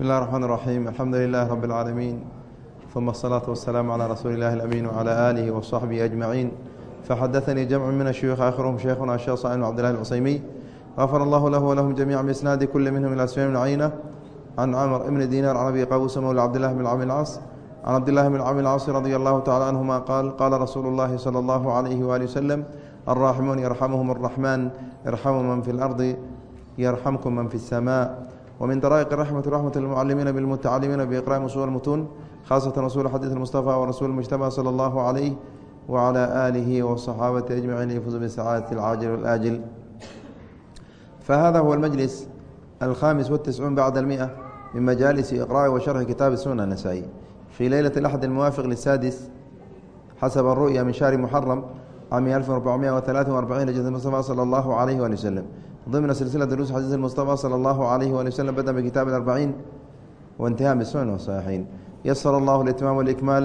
بسم الله الرحمن الرحيم الحمد لله رب العالمين ثم الصلاة والسلام على رسول الله الأمين وعلى آله وصحبه أجمعين فحدثني جمع من الشيوخ آخرهم شيخنا الشيخ صالح بن عبد الله العصيمي غفر الله له ولهم جميعا بإسناد كل منهم إلى سفيان بن عيينة عن عمر بن دينار عن أبي قابوس مولى عبد الله بن عمرو العاص عن عبد الله بن عمرو العاص رضي الله تعالى عنهما قال قال رسول الله صلى الله عليه وآله وسلم الراحمون يرحمهم الرحمن ارحموا من في الأرض يرحمكم من في السماء ومن درائق الرحمة رحمة المعلمين بالمتعلمين بإقراء أصول المتون خاصة رسول حديث المصطفى ورسول المجتمع صلى الله عليه وعلى آله وصحابة أجمعين يفوز بالسعادة العاجل والآجل فهذا هو المجلس الخامس والتسعون بعد المئة من مجالس إقراء وشرح كتاب السنة النسائي في ليلة الأحد الموافق للسادس حسب الرؤيا من شهر محرم عام 1443 لجنة المصطفى صلى الله عليه وآله وسلم ضمن سلسلة دروس حديث المصطفى صلى الله عليه وآله وسلم بدأ بكتاب الأربعين وانتهى بالسنن والصحيحين يسر الله الإتمام والإكمال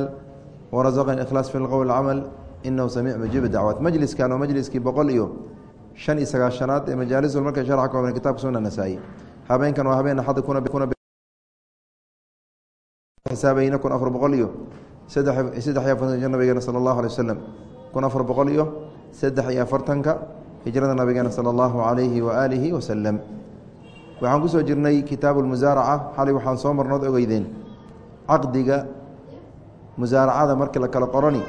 ورزقنا الإخلاص في القول والعمل إنه سميع مجيب الدعوات مجلس كان ومجلس كي بقول إيو شن إسقاشنات مجالس المركز شرع من كتاب سنة النسائي هبين كانوا هبين حد كنا بكنا حسابين كن أفر بقول إيو سدح سدح يا فرتن النبي صلى الله عليه وسلم كن أفر بقول إيو سدح يا فرتنك hijrada nabigeena sala allahu calayhi waaalihi wasalam waxaan ku soo jirnay kitaabu lmusaaraca xalay waxaan soo marnood ogeydeen. Caqdiga musaaracada markii la kala qorani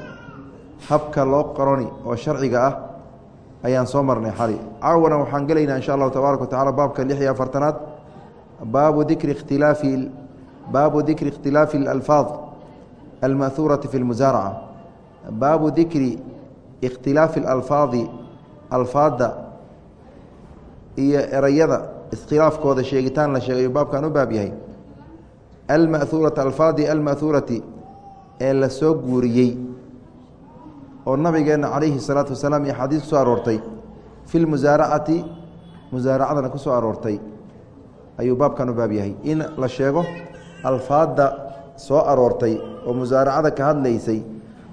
habka loo qorani oo sharciga ah ayaan soo marnay xali. Caawana waxaan gelaynaa insha allahu tabaaraka wa tacala baabka lix iyo afartanaad. Baabu dikri ikhtilaafi baabu dikri ikhtilaafi alalfaad alma'huurati fi lmusaaraca baabu dikri ikhtilaafi alalfaadi alfaadda iyo erayada iskhilaafkooda sheegitaan la sheegayo baabkan u baab yahay. Alma'huurati alfaadi alma'huurati ee la soo guuriyey oo nabigeenna calayhi salaatu wasalaam iyo xadiis ku soo aroortay fi lmusaaracati musaaracadana ku soo aroortay ayuu baabkan u baab yahay. In la sheego alfaadda soo aroortay oo musaaracada ka hadlaysay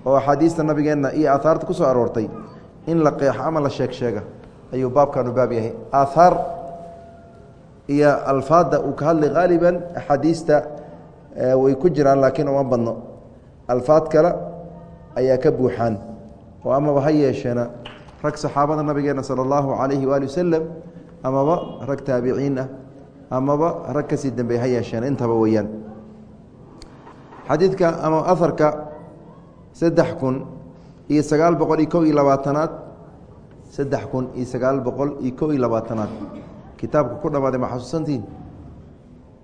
oo axaadiista nabigeenna iyo aahaarta ku soo aroortay in la qeexo ama la sheeg sheega. Ayuu baabkan u baab yahay. Aahaar iyo alfaadda uu ka hadlay haaliban axaadiista way ku jiraan laakiin uma badno. Alfaad kale ayaa ka buuxaan oo amaba ha yeesheena rag saxaabada nabigeena sala allahu calayhi waali wasalam amaba rag taabiciin ah amaba rag ka sii dambeey ha yeesheena intaba weeyaan. Xadiidka ama aharka saddex kun iyo sagaal boqol iyo kow iyo labaatanaad saddex kun iyo sagaal boqol iyo kow iyo labaatanaad. Kitaabka ku dhamaaday ma xasuusantiin?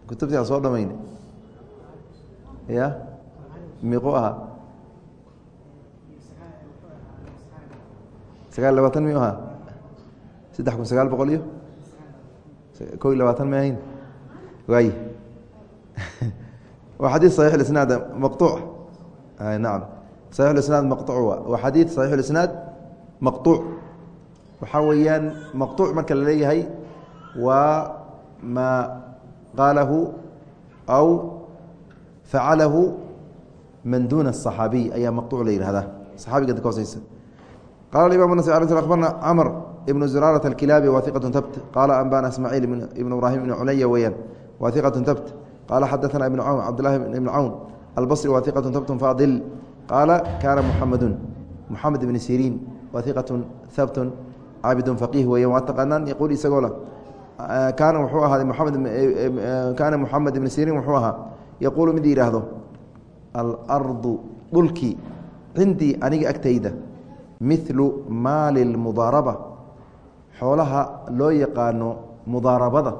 Kutubtii aan soo dhamayn ya miiqu ahaa sagaal labaatan miu ahaa? Saddex kun sagaal boqol iyo? Kow iyo labaatan ma ahayn? Waay. Waa xadiis saxiix isnaad maqtuuc. Nacam صحيح الاسناad maqطuع wa xadiiث صaحيح الاسناad maqطuuc waxaa weeyaan maqطuuc marka la leeyahay waa maa qaalahu aw facalahu man duna الصaxaabiي ayaa maqطuc la yihahdaa صaxaabiga ka hooseysa qala imam النس abarna cmr ibn زurاaرة الكilaabi wa ثiqaة tabt qaala anbana ismaaعiil ibn ibrahim ibn culya weeyaan wa ثiqaة tabt qaala xadaثna ibn cawn cabdالlahi ibn cawn albصri wa ثiqaة tabt faadil qaala kaana muxamadu muxamed ibn siriin waa iqatu habtun caabidun faqiih weya waa taqaanaan yaquul isagoo la kaana wuxuu ahaaday muamed kaana muxamed ibn siriin wuxuu ahaa yaquulu mid yidhaahdo alardu dhulkii cindii aniga agtayda milu maali lmudaaraba xoolaha loo yaqaano mudaarabada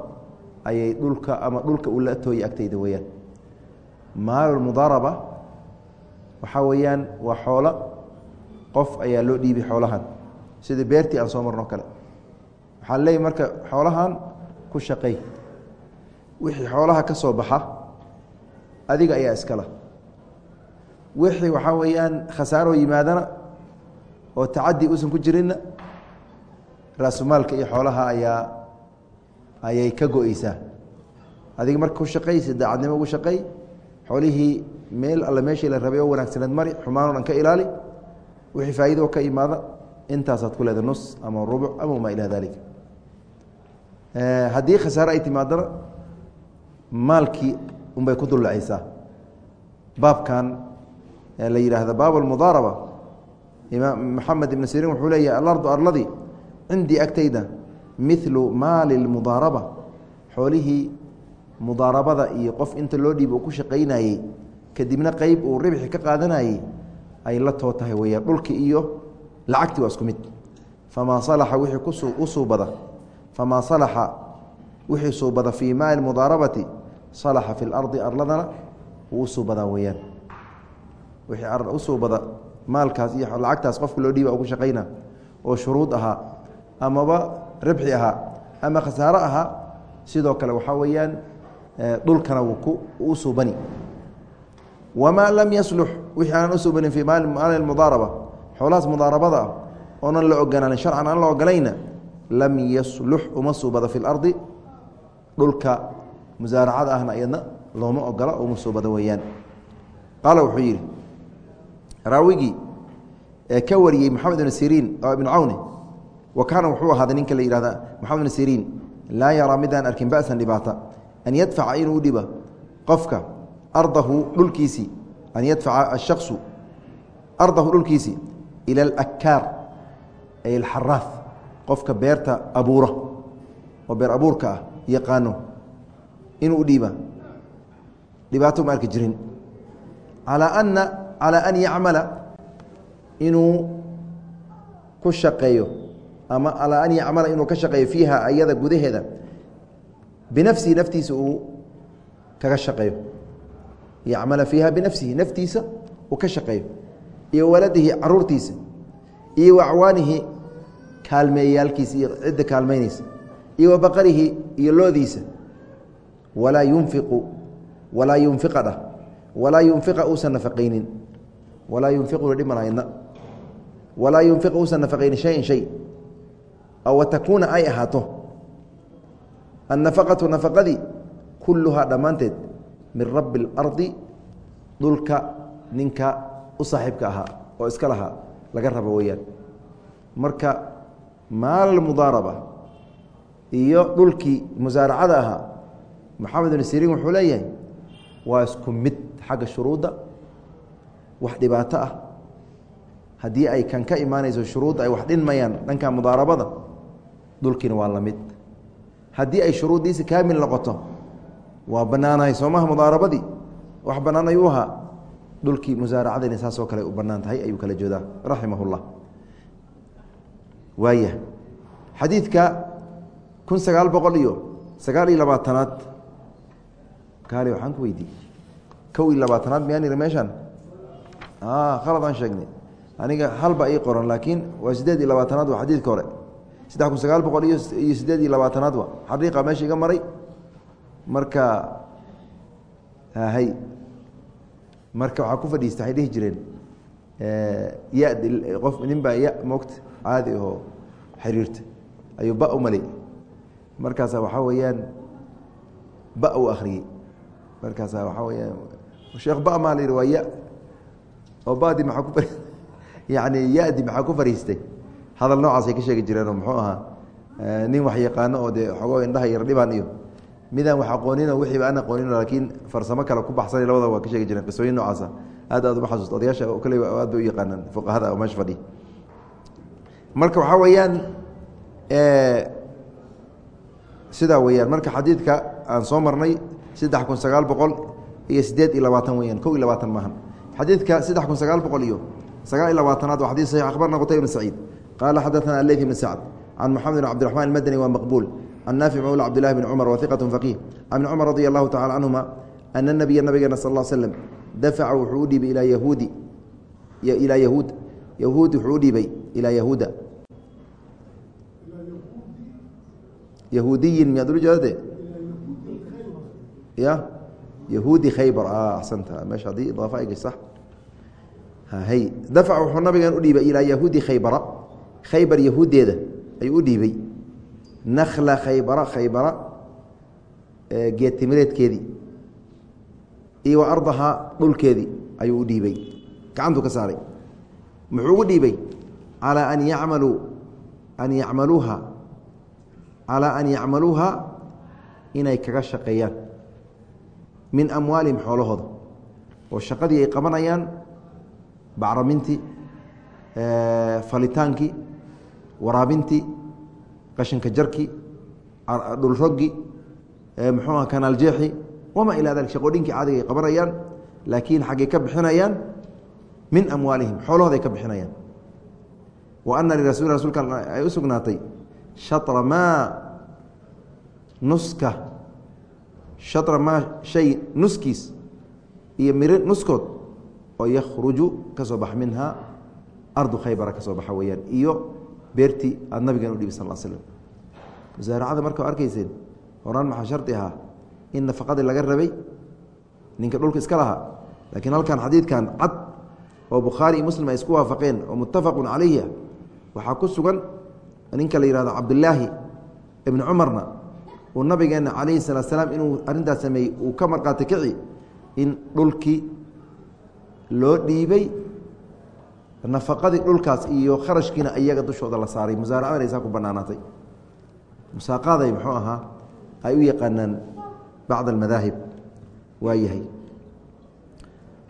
ayay dhulka ama dhulka uu la tooya agtayda weyaan maalmudaaraba waxaa weeyaan waa xoolo. Qof ayaa loo dhiibi xoolahan. Sida beertii aan soo marno kale. Waxaa leeyahy marka xoolahan ku shaqey wixii xoolaha ka soo baxa adiga ayaa iskala wixii waxaa weeyaan khasaaroo yimaadana oo tacadi uusan ku jirinna raasumaalka iyo xoolaha ayaa ayay ka go-eysaa. Adiga marka ku shaqey si daacadnimo ugu shaqey xoolihii meel alle meeshii la rabay oo wanaagsaneed mari xumaanoo dhan ka ilaali wixii faa'ido ka imaada intaasaad ku leeda nus ama rubuc ama maa ilaa dalik haddii khasaare ay timaadana maalkii unbay ku dullacaysaa baabkan la yidhaahda baab almudaaraba imaam maxamed ibn siriin wuxuu leeyahay alardu arladii cindii agtayda milu maali lmudaaraba xoolihii mudaarabada iyo qof inta loo dhiibo uu ku shaqaynayey kadibna qeyb uu ribxi ka qaadanayey ay la too tahay weyaan dhulki iyo lacagtii waa isku mid. Famaa salaxa wixii u suubada famaa salaxa wixii suubada fii maali mudaarabati salaxa fi lardi arladana wuu u suubadaa weyaan wixii u suubada maalkaas iyo lacagtaas qofka loo dhiiba u ku shaqayna oo shuruud ahaa amaba ribxi ahaa ama khasaaro ahaa sidoo kale waxaa weeyaan dhulkana u suubani wamaa lam yaslux wixii aanan u suubanin fii maali mudaaraba xoolahaas mudaarabada oonan la ogolaanin sharcan aan la ogolayna lam yaslux uma suubada fi lardi dhulka musaaracada ahna iyadna looma ogola uma suubada weeyaan qaala wuxuu yidhi raawigii ee ka wariyey maxamed ibn siriin oo ibnu cawne wa kaana wuxuu ahaaday ninka la yihahda maxamed ibn siriin laa yaraa midaan arkin ba'san dhibaata an yadfaca inuu dhiba qofka ardahu dhulkiisii an yadfaca ashaksu ardahu dhulkiisii ila alakaar ay alxaraaf qofka beerta abuura oo beer abuurka ah yaqaano inuu dhiiba dhibaato ma arki jirin calaa ana calaa an yacmala inuu ku shaqeeyo ama calaa an yacmala inuu ka shaqeeyo fiiha ayada gudaheeda binafsihi naftiisa uu kaga shaqeeyo yacmala fiiha binafsihi naftiisa uu ka shaqeeyo iyo waladihi caruurtiisa iyo wacwaanihi kaalmeeyaalkiisa iyo cidda kaalmeynaysa iyo wabaqarihi iyo loodiisa. Walaa yunfiqu walaa yunfiqa dhah walaa yunfiqa uusan nafaqaynin walaa yunfiquna dhimanayna walaa yunfiqa uusan nafaqaynin shayan shay aw watakuuna ay ahaato. Annafaqatu nafaqadii kulluhaa dhammaanteed min rabbi اlardi dhulka ninka u saaxiibka ahaa oo iska lahaa laga rabo weeyaan. Marka maal mudaaraba iyo dhulkii musaaracada ahaa maxamed ibn siriin wuxuu leeyahay waa isku mid xagga shuruudda wax dhibaato ah. Haddii ay kan ka imaanayso shuruudda ay wax dhinmayaan dhanka mudaarabada dhulkiina waa la mid. Haddii ay shuruuddiisi kaamil noqoto waa bannaanahay soomaha mudaarabadii wax bannaan ayuu ahaa. Dhulkii musaaracadina saasoo kale u bannaan tahay ayuu kala jeedaa raximah اllah waaya xadiidka kun sagaal boqol iyo sagaal iyo labaatanaad. Kaali waxaan ku weydiiyey. Kow iyo labaatanaad miyaan ihi meeshaan? Khaladaan sheegnay. Aniga halba ii qoran laakiin waa siddeed iyo labaatanaad waa xadiidka hore. Saddex kun sagaal boqol iyo iyo siddeed iyo labaatanaad wa xaqiiqa meesha iga maray marka hay marka waxaa ku fadhiista waxay dhihi jireen ya nin baa ya moogta caadi ahoo xiriirta ayuu ba u malay. Markaasa waxaa weeyaan ba uu akhriyey. Markaasa waxaa weyaan sheekh ba maa la yidhi waa ya oo badi maaa ku yani yadi maxaa ku fariistay hadal noocaasay ka sheegi jireenoo muxuu ahaa nin wax yaqaano oo dee xogoo indhaha yar dhibaan iyo midaan wax aqoonino wixiiba aan aqoonino laakiin farsamo kale ku baxsanay labada waa ka sheegi jireen qisooyin noocaasa aad aad uma xasuusta odayaasha kale aad bay u yaqaanaan fuqahada oo meesha fadhiya marka waxaa weeyaan sidaa weyaan marka xadiidka aan soo marnay saddex kun sagaal boqol iyo sideed iyo labaatan weyaan kow iyo labaatan maahan. Xadiidka saddex kun sagaal boqol iyo sagaal iyo labaatanaad waa xadis saxiix akhbarna qutay ibn saciid. Qaala xadaثana aleyth ibn sacd can moxamed bn cabdiraxman almadani waa maqbuul can naafic mawla cabdillahi bn cumar wahiqat faqiih can ibn cumar radi allahu tacala canhuma ana nabiya nabigeena sal l slem dafaca wuxuu u dhiibay ilaa yahuudi ilaa yahuud yahuud wuxuu u dhiibay ilaa yahuuda yahuudiyin miyaad ula jeedade ya yahuudi khaybar axsanta meesha haddii idaafa ay sax hay dafaca wuxuu nabigan u dhiibay ilaa yahuudi khaybara khaybar yahuuddeeda ayuu u dhiibay nakla khaybara khaybara geedtimireedkeedii iyo wa ardahaa dhulkeedii ayuu u dhiibay. Gacantuu ka saaray. Muxuu ugu dhiibay? Calaa an yacmaluu an yacmaluuha. Calaa an yacmaluuha inay kaga shaqeeyaan min amwaalihim xoolahooda. Oo shaqadii ay qabanayaan bacramintii falitaankii waraabintii qashinka jarki dhulrogi muxuuha kanaaljeexi wamaa ilaa dalik shaqoodhinkii caadiga ay qabanayaan laakiin xaggay ka bixinayaan min amwaalihim xoolahooda ay ka bixinayaan. Wa ana lirasuuli rasulka ay u sugnaatay shatra maa nuska shatra maa shay nuskiis iyo miro nuskood oo yakhruju ka soo baxa minha ardu khaybara ka soo baxa weeyaan iyo beertii aada nabigan udhibi sal slm musaaracada marka arkayseen horaan maxaa shardi ahaa? In nafaqadii laga rabay ninka dhulka iska lahaa. Laakiin halkan xadiidkan cad oo bukhaari iyo muslim ay isku waafaqeen oo muttafaqun calayhi waxaa ku sugan ninka la yihahdo cabdilaahi ibni cumarna. Uu nabigeena calayhi salaat slaam inuu arrintaas sameeyey uu ka marqaati kici in dhulkii loo dhiibay nafaqadii dhulkaas iyo kharashkiina iyaga dushooda la saaray. Musaaracadana isaa ku banaanaatay musaaqaaday muxuu ahaa ay u yaqaanaan bacd almadaahib waa yahay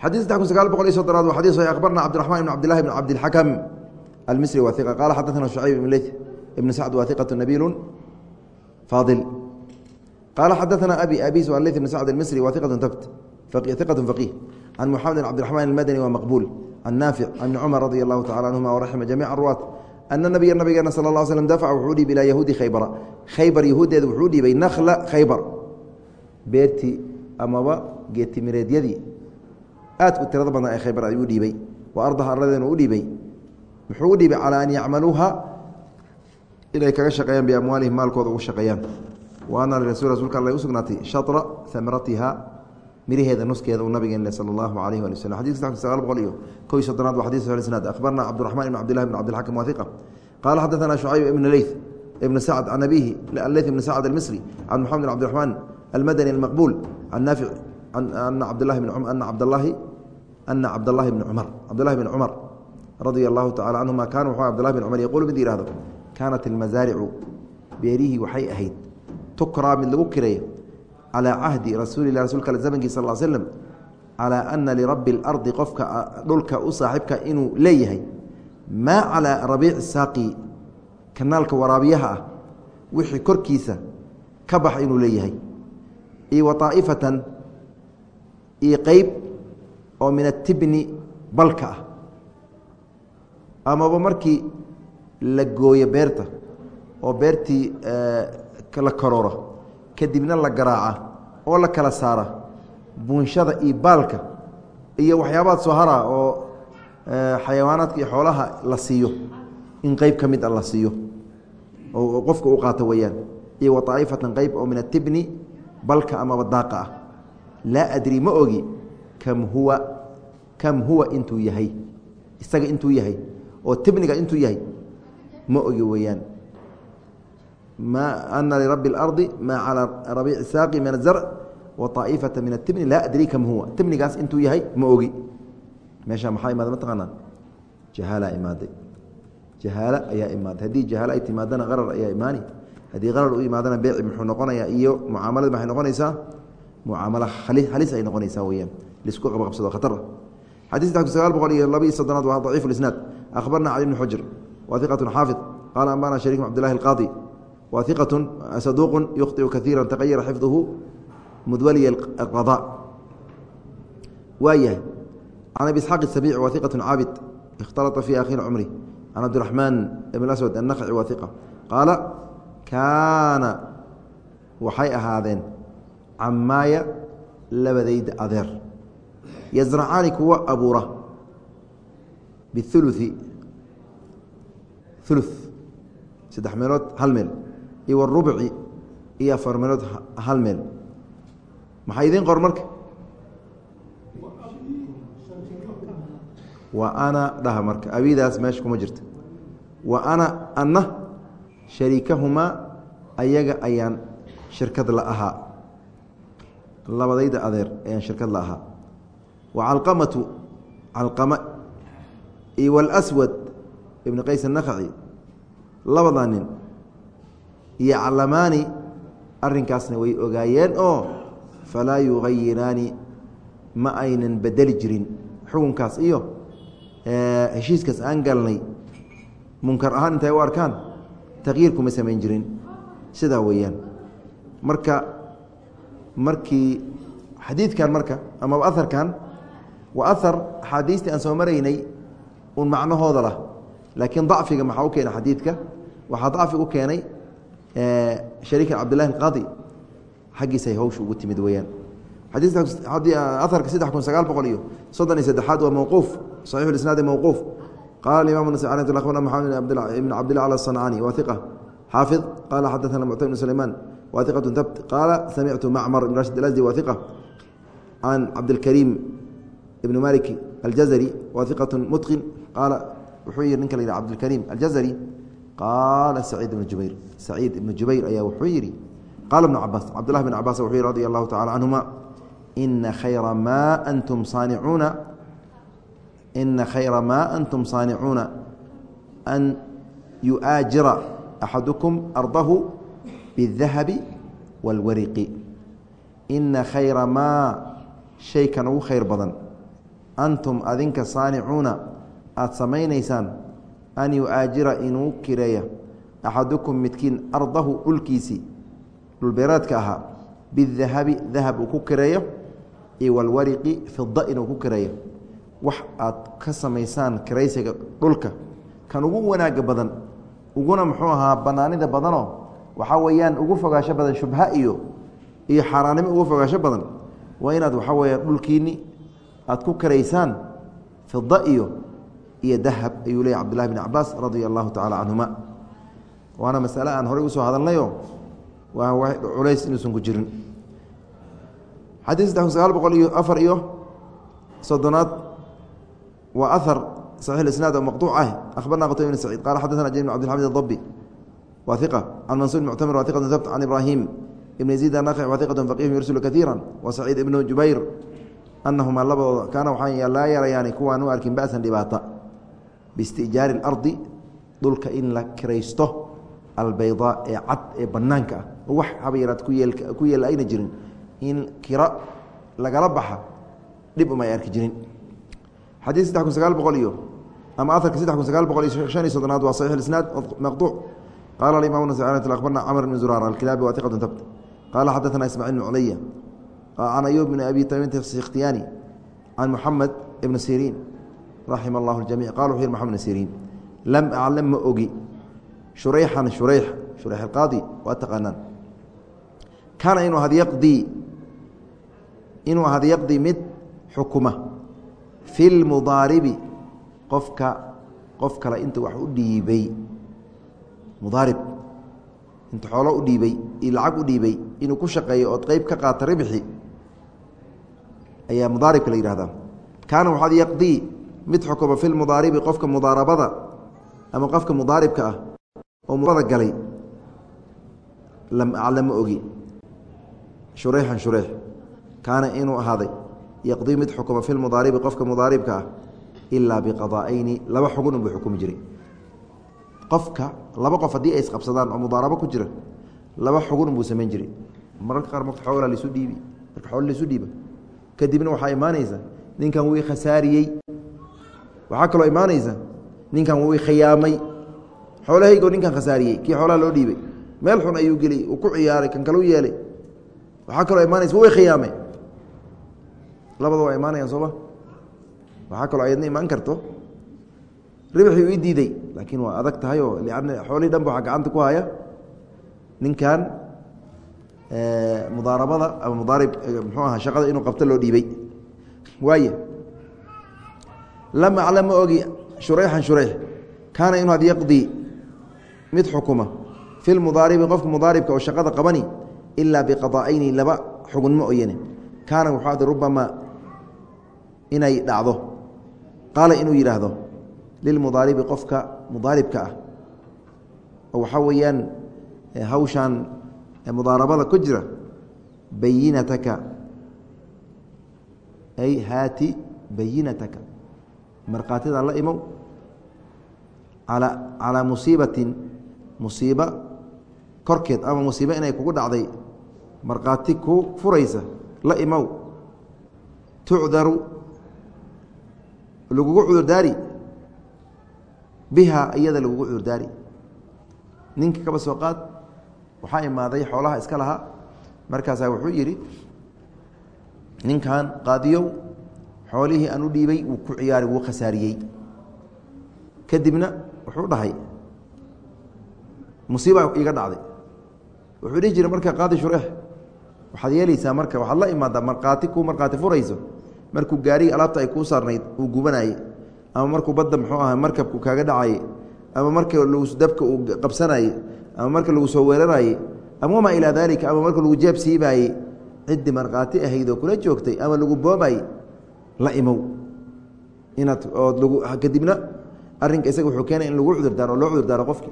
xadii saddex kun sagaal boqol iyo soddonaad wa xadii akhbarna cabdiraxmaan ibn cabdillahi bn cabdilxakam almisri wa iqa qaala xadaثana shucayb ibn leyt ibn sacd wa iqatu nabilu faadil. Qaala xadaثana abi abis an leyt ibn sacd almisri wa iqatu tabt iqatu faqih. Can muxamed bn cabdiraxmaan almadani wa maqbuul. Can naafic can ibni cumar radi allahu tacala canhuma waraxima jamiica ruwaat ana nabiya nabigeena sal la slm dafaca wuxuu dhiib ilaa yahuudi khaybara khaybar yahuuddeeda wuxuu dhiibay nakhla khaybar beertii amaba geetimireedyadii aadku tirada badnaa ee khaybar ayuu dhiibay wa ardaha aradeena u dhiibay muxuu u dhiibay calaa an yacmaluuha inay kaga shaqeeyaan biamwaalihim maalkooda ugu shaqeeyaan wa ana lirasul rasulka alla u sugnaatay shatra amratiha miraheeda nuskeeda uu nabigeen sal allahu alayh ali waslm xadis sagaal boqol iyo ko iyo soddonaad wa xadis isnaad. Akhbarna cabdiraxman ibn cabdillahi bn cabdilxakam wahiqa qaala xadaثana shucayb ibn leyth ibn sacd can abihi leyth ibn sacd almisri can moxamed bn cabdiraxmaan almadani almaqbuul can naafic ana cabdlahi ana cabdاllahi bni cumar cabdllahi bn cumar radia allahu tacala canhuma kana wuxuu abdllahi bn cumar yaquulu mid yihahdo kaanat ilmasaaricu beerihii waxay ahayd tukraa mid lagu kireeyo calى cahdi rasuuli lah rasulka zamankii sal slm calىa ana lirabbi اlardi qofka dhulka u saaxibka inuu leeyahay maa calىa rabiici saaqi kanaalka waraabiyaha ah wixii korkiisa ka bax inuu leeyahay iyo wa طaa'ifatan iyo qeyb oo min atibni balka ah amaba markii la gooyo beerta oo beertii la karooro kadibna la garaaca oo la kala saara buunshada iyo baalka iyo waxyaabaha soo hara oo xayawaanaadka iyo xoolaha la siiyo. In qeyb ka mid a la siiyo. Oo qofka u qaato weeyaan. Iyo wa طaa'ifatan qeyb oo min atibni balka amaba daaqa ah. Laa adri ma ogi kam huwa kam huwa intuu yahay. Isaga intuu yahay. Oo tibniga intuu yahay ma ogi weeyaan ana lirabi اlardi ma calى rabiici saaqi min azarc wa طaa'ifata min atibni laa adri kam huwa tibnigaas intuu yahay ma ogi meesha maxaa imaada mataqaanaa jahaala imaaday jahaalo ayaa imaaday haddii jahaalo ay timaadana qarar ayaa imaani haddii qarar u imaadana beeci muxuu noqonayaa iyo mucaamalada maxay noqonaysaa mucaamalo halis ay noqonaysaa weyaan lisku qabqabsado khatar ah xadis saddex sagaal boqol iyo laba iyo soddonaad waa daciif isnaad akhbarna cali bni xujr wa iqatu xaafid qaala ambana shariik cabdillahi alqaadi wa iqatu saduuqu yukhطiu kaiira tagayara xifduhu mudwaliya alqaضاء waa yahay can abi isxaaq الsabiici wa iqatu caabid اkhtalطa fi akhiri cumri can cabdiraxmaan ibn aswad annakci wa iqa qaala kaana waxay ahaadeen camaaya labadayda adeer yazracaani kuwa abuura biuluثi ulu saddex meelood hal meel iyo warubci iyo afar meelood hal meel. Maxaa idiin qor marka? Wa ana dhaha marka abidaas meesha kuma jirta. Wa ana anna shariikahumaa ayaga ayaan shirkad la ahaa. Labadayda adeer ayaan shirkad la ahaa. Wa calqamatu calqama iyo walaswad ibn qays annakhaci labadaa nin iyo calamaani arrinkaasna way ogaayeen oo falaa yugayiraani ma aynan bedeli jirin. Xukunkaas iyo heshiiskaas aan galnay munkar ahaan intay u arkaan takyiir kuma samayn jirin. Sidaa weeyaan. Marka markii xadiidkan marka amaba aharkan waa ahar axaadiistii aan soo maraynay un macnahooda lah. Laakiin dacfiga maxaa u keenay xadiidka? Waxaa dacfi u keenay shariikan cabdillahi alqaadi xaggiisay hawsha ugu timid weeyaan. Aarka saddex kun sagaal boqol iyo soddon iyo saddexaad waa mawquuf saxiixu isnaadi mawquuf. Qala imam nas abarna maxamed ibn cabdillah al sancaani wa iqa xaafid qala xadaana mucta bn sulaymaan wa iqatu tabt qaala samictu macmar ibn rashid alasdi wa iqa can cabdilkariim ibn malik aljazari wa iqatu mutqin. Qaala wuxuu yihi ninka la yih cabdilkariim aljazari qaala saciid ibn jubayr saciid ibn jubayr ayaa wuxuu yihi qaala ibnu cabaas cabdulahi bn cabaas wuxuu yihi radi allahu tacala canhuma ina khayra ma antum saanicuuna ina khayra maa antum saanicuuna an yu'aajira axadukum ardahu biاdahabi wاlwariqi ina khayra maa shaykan ugu khayr badan antum adinka saanicuuna aada samaynaysaan an yu'aajira inuu kireeya axadukum midkiin ardahu dhulkiisii dhulbeeraadka ahaa bidahabi dahab uu ku kireeyo iyo walwariqi fida inuu ku kireeyo. Wax aad ka samaysaan kiraysiga dhulka kan ugu wanaaga badan uguna muxuu ahaa banaanida badanoo waxaa weeyaan ugu fogaasho badan shubha iyo iyo xaaraannimo ugu fogaasho badan waa inaad waxaa weeya dhulkiinni aad ku kiraysaan fida iyo iyo dahab ayuu leeyay cbdulahi bn cabaas radia allahu tacala canhuma waana masale aan horey u soo hadalnayo. Waa culays inuusan ku jirin. Xadiid saddex sagaal boqol iyo afar iyo soddonaad waa ahar saxiix isnaad oo maqduuc ah. Akhbarna qutayb bn saciid qaala xaddaana jabir bn abdilxamid adabbi wa iqa can mansuur muctamir wa iqatun habt can ibraahim ibn yaziid anaqi wa iqatun faqiihun yursulu kaiira wa saciid ibnu jubayr anahuma labadooda kaana waxaan laa yarayaani kuwaan u arkin ba'san dhibaata biisti'jaari اlardi dhulka in la kiraysto albaydaa ee cad ee banaanka ah. Wax haba yaraad ku yeela ayna jirin. In kira lagala baxa dhib uma arki jirin. Xadii saddex kun sagaal boqol iyo ama aarka saddex kun sagaal boqol iyo shan iyo soddonaad waa saxiix isnaad maqtuuc qala aimam akhbarna camr bn zuraar alkilaabi wa iqatu tabt qala xadaثna ismaaciil bn culaya can ayub bn abi tamit sikhtiyaani can muxamed ibn siriin raxima اllah اjamic qala wuxu yhi mxamed siriin lam aclam ma ogi. Shurayxan shurayx shurayx alqaadi waa taqaanaan. Kaana inuu ahad yaqdii inuu ahad yaqdii mid xukuma. Fi lmudaaribi qofka qof kale inta wax u dhiibay. Mudaarib inta xoolo u dhiibay iyo lacag u dhiibay inuu ku shaqeeyo ood qeyb ka qaata ribxi ayaa mudaaribka la yihahdaa kaana waxaad yaqdii mid xukuma fi lmudaaribi qofka mudaarabada ama qofka mudaaribka ah oo murada galay. Lam aclam ma ogi. Shurayxan shureyx. Kaana inuu ahaaday yaqdii mid xukuma fi lmudaaribi qofka mudaaribka ah ilaa biqadaa'ayni laba xugun unbuu xukumi jiray. Qofka laba qof haddii ay isqabsadaan oo mudaarabo ku jira laba xugun unbuu samayn jiray. Mararka qaar marka xoola laisu dhiibi marka xoolo laisu dhiiba kadibna waxaa imaanaysa ninkan wuu i khasaariyey waxaa kaloo imaanaysa ninkan wuu khiyaamay. Xoolahaygoo ninkan khasaariyey kii xoolaha loo dhiibay. Meel xun ayuu geliyey uu ku ciyaaray kan kalau yeelay. Waxaa kaloo imaanaysa i khiyaamay. Labada waa imaanayaan sooma waxaa kaloo ayadna imaan karto. Ribxii uu i diiday laakiin waa adag tahay oo lianna xoolihii dhan waxaa gacanta ku haya ninkan mudaarabada ama mudaarib muxuu aha shaqada inuu qabto loo dhiibay. Waaya lam aclam ma ogi shurayxan shurayx kaana inuu had yaqdii mid xukuma fi lmudaaribi qofka mudaaribka oo shaqada qabani ilaa biqadaa'ayni laba xugun ma oyane kaana wuxuu ada rubamaa inay dhacdo. Qaala inuu yidhaahdo lilmudaaribi qofka mudaaribka ah oo waxaa weeyaan hawshaan mudaarabada ku jira bayinataka ay haati bayinataka markhaatidaa la imow ala calaa musiibatin musiiba korkeed ama musiibo inay kugu dhacday markhaati ku furaysa la imow tucdaru lagugu cudurdaari bihaa iyada lagugu cudurdaari. Ninka kaba soo qaad waxaa imaaday xoolaha iska lahaa markaasaa wuxuu yidhi ninkan qaadiyow xoolihii aan u dhiibay wuu ku ciyaari wuu khasaariyey. Kadibna wuxuu dhahay musiiba iga dhacday. Wuxuu dhihi jiray marka qaadi shureex waxaad yeelaysaa marka waxaad la imaadaa markhaati kuu markhaati furayso. Markuu gaarigii alaabta ay kuu saarnayd uu gubanayey ama markuu badda muxuu aha markabku kaaga dhacayey ama marka dabka uu qabsanayey ama marka lagu soo weerarayey ama wamaa ilaa daalika ama marka lagu jeeb siibaayey ciddii markhaati ahayd oo kula joogtay ama lagu boobayey la imow. Inaad ood kadibna arrinka isaga wuxuu keenay in lagu cudurdaaro oo loo cudurdaaro qofki.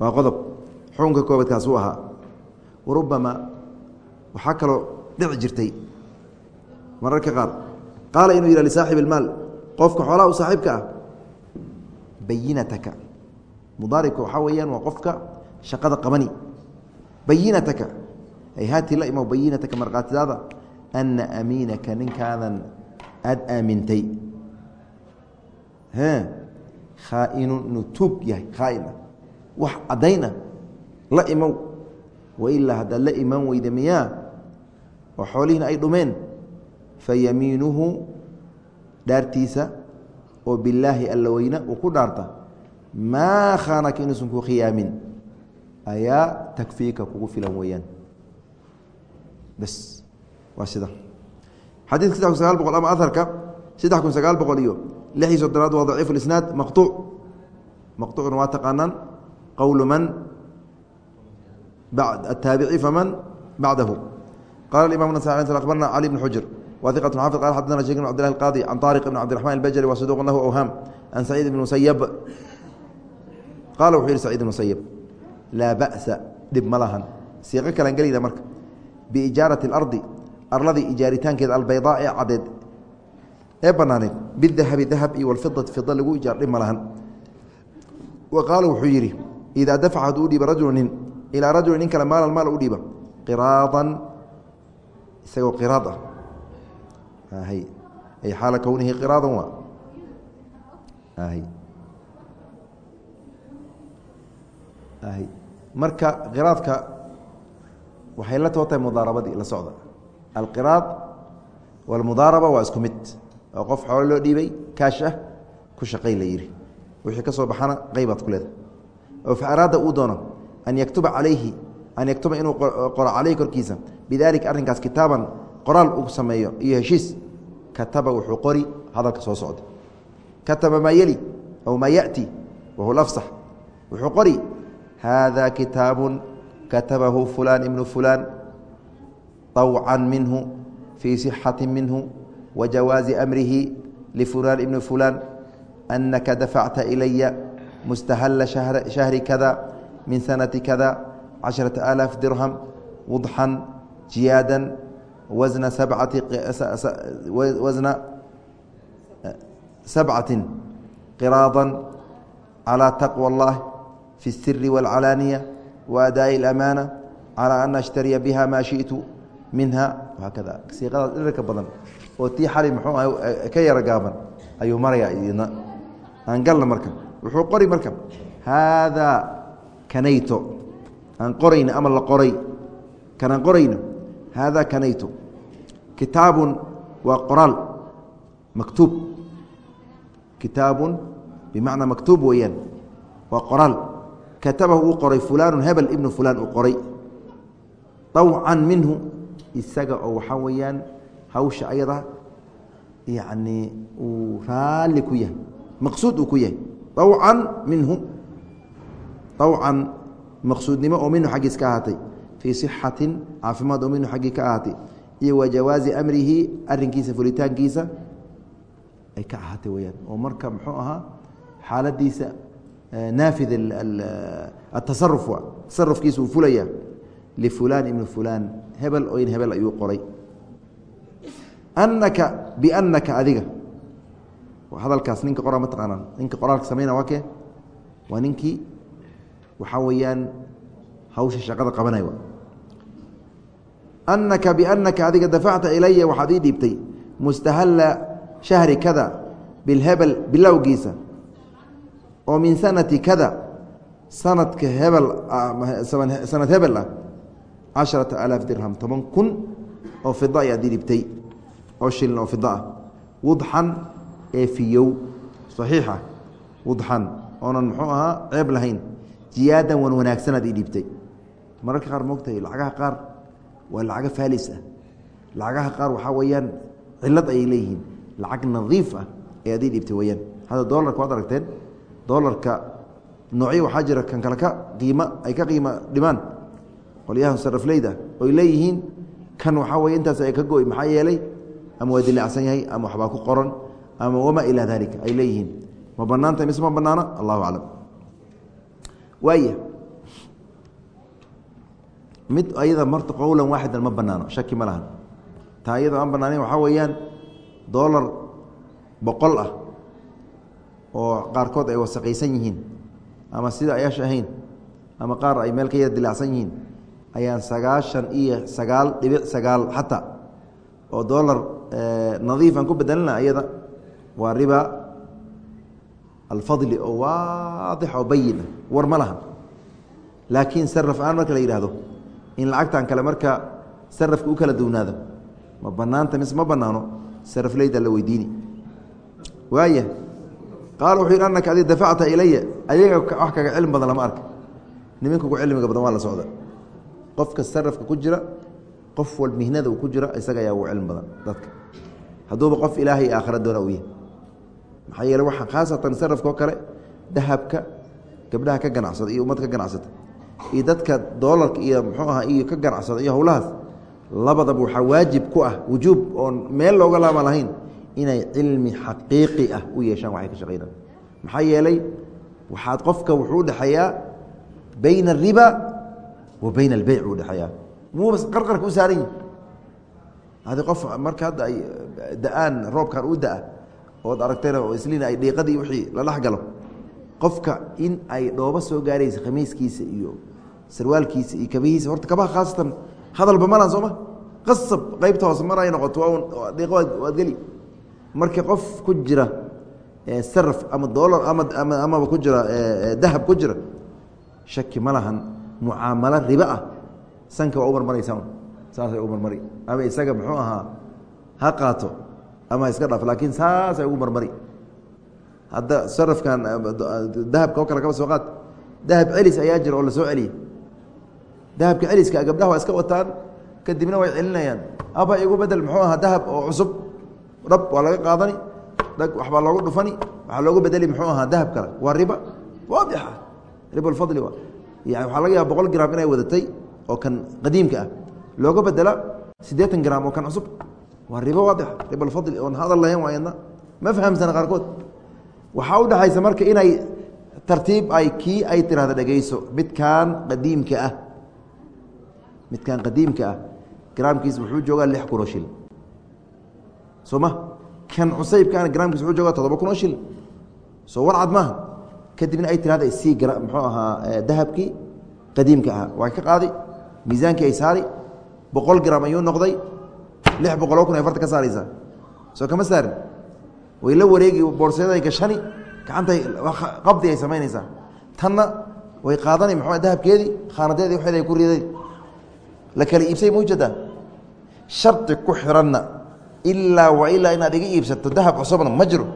Waa qodob. Xukunka koobadkaas uu ahaa. Warubama waxaa kaloo dhici jirtay mararka qaar. Qaala inuu yidha lisaaxib ilmaal qofka xoolaha u saaxiibka ah. Bayinataka. Mudaaribka waxaa weeyaan waa qofka shaqada qabani. Bayinataka. Ay haati la imow bayinataka markhaatidaada ana amiinaka ninkaadan aada aamintay khaainu inuu tuug yahay khaaina wax caddaynah la imow wailaa haddaad la imaan weyda miyaa oo xoolihiina ay dhumeen fayamiinuhu dhaartiisa oo bilaahi alla weyna uu ku dhaarta maa khaanaka inuusan ku khiyaamin ayaa takfiika kugu filan weeyaan bs waa sida. Xadiidka saddex kun sagaal boqol ama aharka saddex kun sagaal boqol iyo lix iyo soddonaad waa daciifu isnaad maqtuuc maqtuucna waa taqaanaan qowlu man? Ataabici faman? Bacdahu qala imam nasaai abarna cali bn xujr wa iqat xaafid qala xadana sheek bn abdillahi alqaadi can taariq ibn cabdiraxman albajali waa saduuq lahu awhaam can saciid ibn musayab qaala wuxuu yihi saciid ibn musayab laa ba'sa dhib ma lahan. Siiqo kalan gelayda marka arladii ijaaritaankeeda albaydaa ee cadeed ee banaaneed bidahabi dahab iyo walfidati fida lagu ijaar dhib ma lahan. Wa qaala wuxuu yidhi idaa dafaca hadduu u dhiiba rajulu nin ilaa rajuli nin kale maalan maal u dhiiba qiraadan isagoo qiraad ah. Ay xaala kownihi qiraadan waa. Marka qiraadka waxay la too mudaarabadii la socda alqiraad walmudaaraba waa isku mid oo qof xoolo loo dhiibay kaash ah ku shaqay la yidhi. Wixii ka soo baxana qaybaad ku leedahay. Oo fa araada uu doono an yaktuba calayhi an yaktuba inuu qoro caleyhi korkiisa. Bidalika arrinkaas kitaaban qoraal uu sameeyo iyo heshiis kataba wuxuu qori hadalka soo socda. Kataba maa yeli aw maa yati wahuwa lafsax wuxuu qori haada kitaabu katabahu fulaan ibnu fulaan طawcan minhu fii صixati minhu wajawaazi amrihi lifulaan ibni fulaan anaka dafacta ilaya mustahalla shahri kada min sanati kada casharaة alaaf dirham wudxan jiyaada wasna sabcati wasna sabcati qiraada calى taqwى اllah fi الsiri wاlcalaaniya waadaaءi اlamaana calى an ashtariya biha ma shiئtu minha haakada siiqadaas dherarka badan oo tii xali muxuu ka yaro gaaban ayuu marayaa idina aan galna marka wuxuu qori marka haadaa kanayto aan qorayno ama la qoray? Kanaan qorayno haadaa kanayto kitaabun waa qoraal maktuub kitaabun bimacnaa maktuub weeyaan waa qoraal. Katabahu uu qoray fulaanu hebel ibnu fulaan uu qoray. طawcan minhu isaga oo waxaa weeyaan hawsha ayada yacni uu raalli ku yahay maqsuud uu ku yahay awcan minhu awcan maqsuudnimo oo minhu xaggiis ka ahaatay fii صixatin caafimaad oo minhu xaggii ka ahaatay iyo wa jawaazi amrihi arinkiisa fulitaankiisa ay ka ahaatay weyaan oo marka muxuu ahaa xaaladiisa naafid atasaruf tasarufkiisa uu fulaya lifulaan ibni fulaan hebel oo in hebel ayuu qoray anaka biannaka adiga hadalkaas ninka qoraa ma taqaanaan ninka qoraalka samayna waa kee waa ninkii waxaa weeyaan hawsha shaqada qabanaya anaka biannaka adiga dafacta ilaya waxaad ii dhiibtay mustahalla shahri kada bilhebel bilowgiisa oo min sanati kada sanadka hebel sanad hebel ah casharata alaaf dirham toban kun oo fida ayaad dhibtay oo shilin oo fida ah wudxan ee fiyow saxiixa wudxan oonan muxuu ahaa ceeb lahayn jiyaadan wan wanaagsanaad ii dhiibtay mararka qaar moogtahay lacagaha qaar waa lacago faalis ah lacagaha qaar waxaa weeyaan cilad ayay leeyihiin lacag nadiif ah ee ad ii dhiibtay weyaan hadda dolarka waad aragteen dolarka noocyo waxaa jira kan kale ka qiimo ay ka qiimo dhimaan qolyaha sarafleyda oy leeyihiin kan waxaa weye intaas ay ka go maxaa yeelay? Ama waa dilaacsan yahay ama waxbaa ku qoran ama wamaa ilaa dalika ay leeyihiin. Ma banaanta mise ma banaana allahu aclam. Waaya mid ayada marta qowlan waaxidan ma banaano shaki ma lahan. Taa iyadoo aan banaaneyn waxaa weeyaan dolar boqol ah oo qaarkood ay wasaqaysan yihiin ama sida ayaasha ahayn ama qaar ay meel ka yar dilaacsan yihiin ayaan sagaashan iyo sagaal dhibic sagaal xataa oo dolar nadiif aan ku bedelana iyada waa riba alfadli oo waadix oo bayin ah war ma laha laakiin saraf aan marka la yidhaahdo in lacagtan kale marka sarafka u kala duwnaado ma banaanta mise ma banaano sarafleyda la weydiini. Waaya qaala wuxuu yidhi annaka adi dafacta ilaya ayaga wax kaga cilmi badan lama arka. Niminka ugu cilmiga badan waa la socda qofka sarafka ku jira qof wal mihnada uu ku jira isaga ayaa ugu cilmi badan dadka. Hadduuba qof ilaahay aakhira doona u yahay. Maxaa yeele waxaa khaasatan sarafka oo kale dahabka gabdhaha ka ganacsada iyo ummad ka ganacsata iyo dadka doolarka iyo muxuu aha iyo ka ganacsada iyo howlahaas labadaba waxaa waajib ku ah wujuub oon meel looga laama lahayn inay cilmi xaqiiqi ah u yeeshaan waxay ka shaqaynaan maxaa yeelay waxaad qofka wuxuu udhexeeyaa bayna ariba wa bayna albeyc u dhexeeyaa muuba qarqarka u saaran yihi adi qof marka hadda ay da'aan roobkan u da'a ood aragtayna isliina ay dhiiqadii wixii la dhex galo qofka in ay dhoobo soo gaaraysa khamiiskiisa iyo sarwaalkiisa iyo kabihiisa horta kabaha khaasatan hadalba malan sooma qasab qaybta hoose mar ay noqoto waa dhiiqo waad geli. Marka qof ku jira saraf ama dolar ama amaba ku jira ma lahan mucaamalo ribo ah. Sanka waa u marmaraysaa saasay u marmari. Ama isaga muxuu ahaa ha qaato ama ha iska dhaaf laakiin saasay ugu marmari. Hadda sarafkan dahabka oo kale kaba soo qaad. Dahab celis ayaa jira oo la soo celiyey dahabka celiska gabdhaha waa iska wataan kadibna way celinayaan. Aba igu bedel muxuu ahaa dahab oo cusub. Dhab waa laga qaadani dhag waxbaa loogu dhufani waxaa loogu bedeli muxuu ahaa dahab kale. Waa riba waadixa. Riba alfadli waa yani waxaa laga yaaba boqol gram inay wadatay oo kan qadiimka ah. Looga bedela siddeetan gram oo kan cusub. Waa ribo waadix riba alfadli oon hadal lahayn waa yadna ma fahamsana qaarkood. Waxaa u dhexaysa marka inay tartiib ay kii ay tirahda dhegeyso midkaan qadiimka ah. Midkaan qadiimka ah. Gramkiis wuxuu joogaa lix kun oo shil. Soo ma? Kan cusaybkaan gramkiis wuxuu joogaa toddoba kun oo shil. Soo warcad maaha kadibna ay tirahda sii muxuu ahaa dahabkii qadiimka ahaa. Waa ka qaadi miisaankii ay saari boqol gram ayuu noqday lix boqoloo kun ay farta ka saaraysaa. Soo kama saarin. Way la wareegi boorseeday gashani gacantay qabdi ay samaynaysaa. Tanna way qaadani muxuu dahabkeedii khaanadeedii waxeed ay ku riday. La kala iibsay mawjada shardi ku xiranna. Ilaa wa ilaa inaad iga iibsato dahab cusubna ma jiro.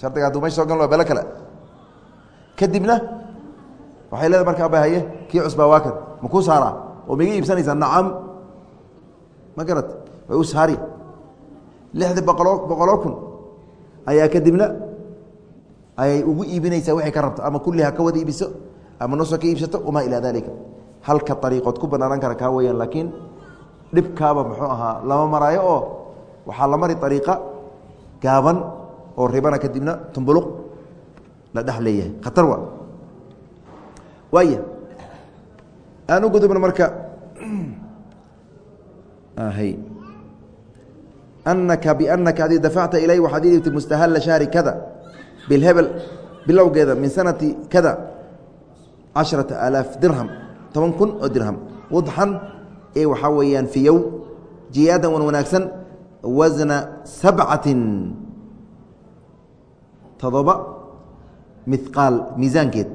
Shardiga hadduu meesha soo gal waa belo kale kadibna waxay leedahay marka aba haye kii cusbaa waa kan ma kuu saaraa? Oo ma iga iibsanaysaa? Nacam. Ma garat way u saari. Lixdii boqoloo boqoloo kun ayaa kadibna ayay ugu iibinaysaa waxay ka rabto ama kulliha ka wada iibiso ama nuso ka iibsato wamaa ilaa dalika halka ariiqood ku banaanan kara kaa weyaan laakiin dhibkaaba muxuu ahaa lama maraayo oo waxaa la mari ariiqa gaaban oo ribana kadibna tumbuluq la dhex leeyahay. Khatar waa. Waaya aan u gudubno marka anaka bianaka adi dafacta ilay waxaad ii dhibtay mustahalla shahri kada bilhebel bilowgeeda min sanati kada casharata alaaf dirham toban kun oo dirham. Wadxan ee waxaa weeyaan fiyow jiyaadan wan wanaagsan wasna sabcatin todoba miqaal miisaankeed.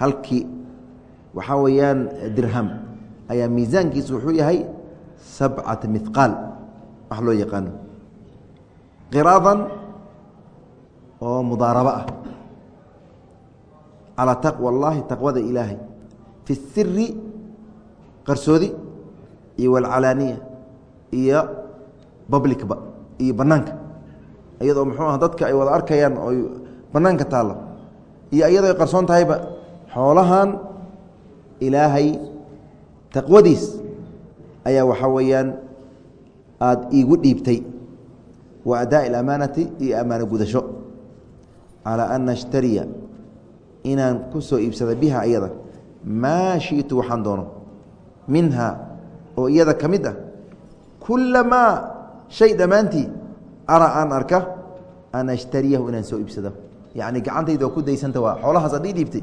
Halkii waxaa weeyaan dirham. Ayaa miisaankiisu wuxuu yahay sabcata miqaal wax loo yaqaano qiraadan oo mudaarabo ah. Calaa taqwa اllahi taqwada ilaahay. Fi siri qarsoodi iyo walcalaaniya iyo bablicba iyo banaanka iyadoo muxuu ah dadka ay wada arkayaan oo banaanka taalla iyo iyadoo ay qarsoon tahayba xoolahan ilaahay taqwadiis ayaa waxaa weeyaan aada iigu dhiibtay wa adaaءi اlamaanati iyo amaano gudasho calىa an nashtariya inaan ku soo iibsada biha iyada maa shiئtu waxaan doono minha oo iyada ka mid ah kulamaa shay dhammaantii araa aan arka an ashtariyahu inaan soo iibsado yacni gacantayda oo ku daysanta waa xoolahaas adii dhiibtay.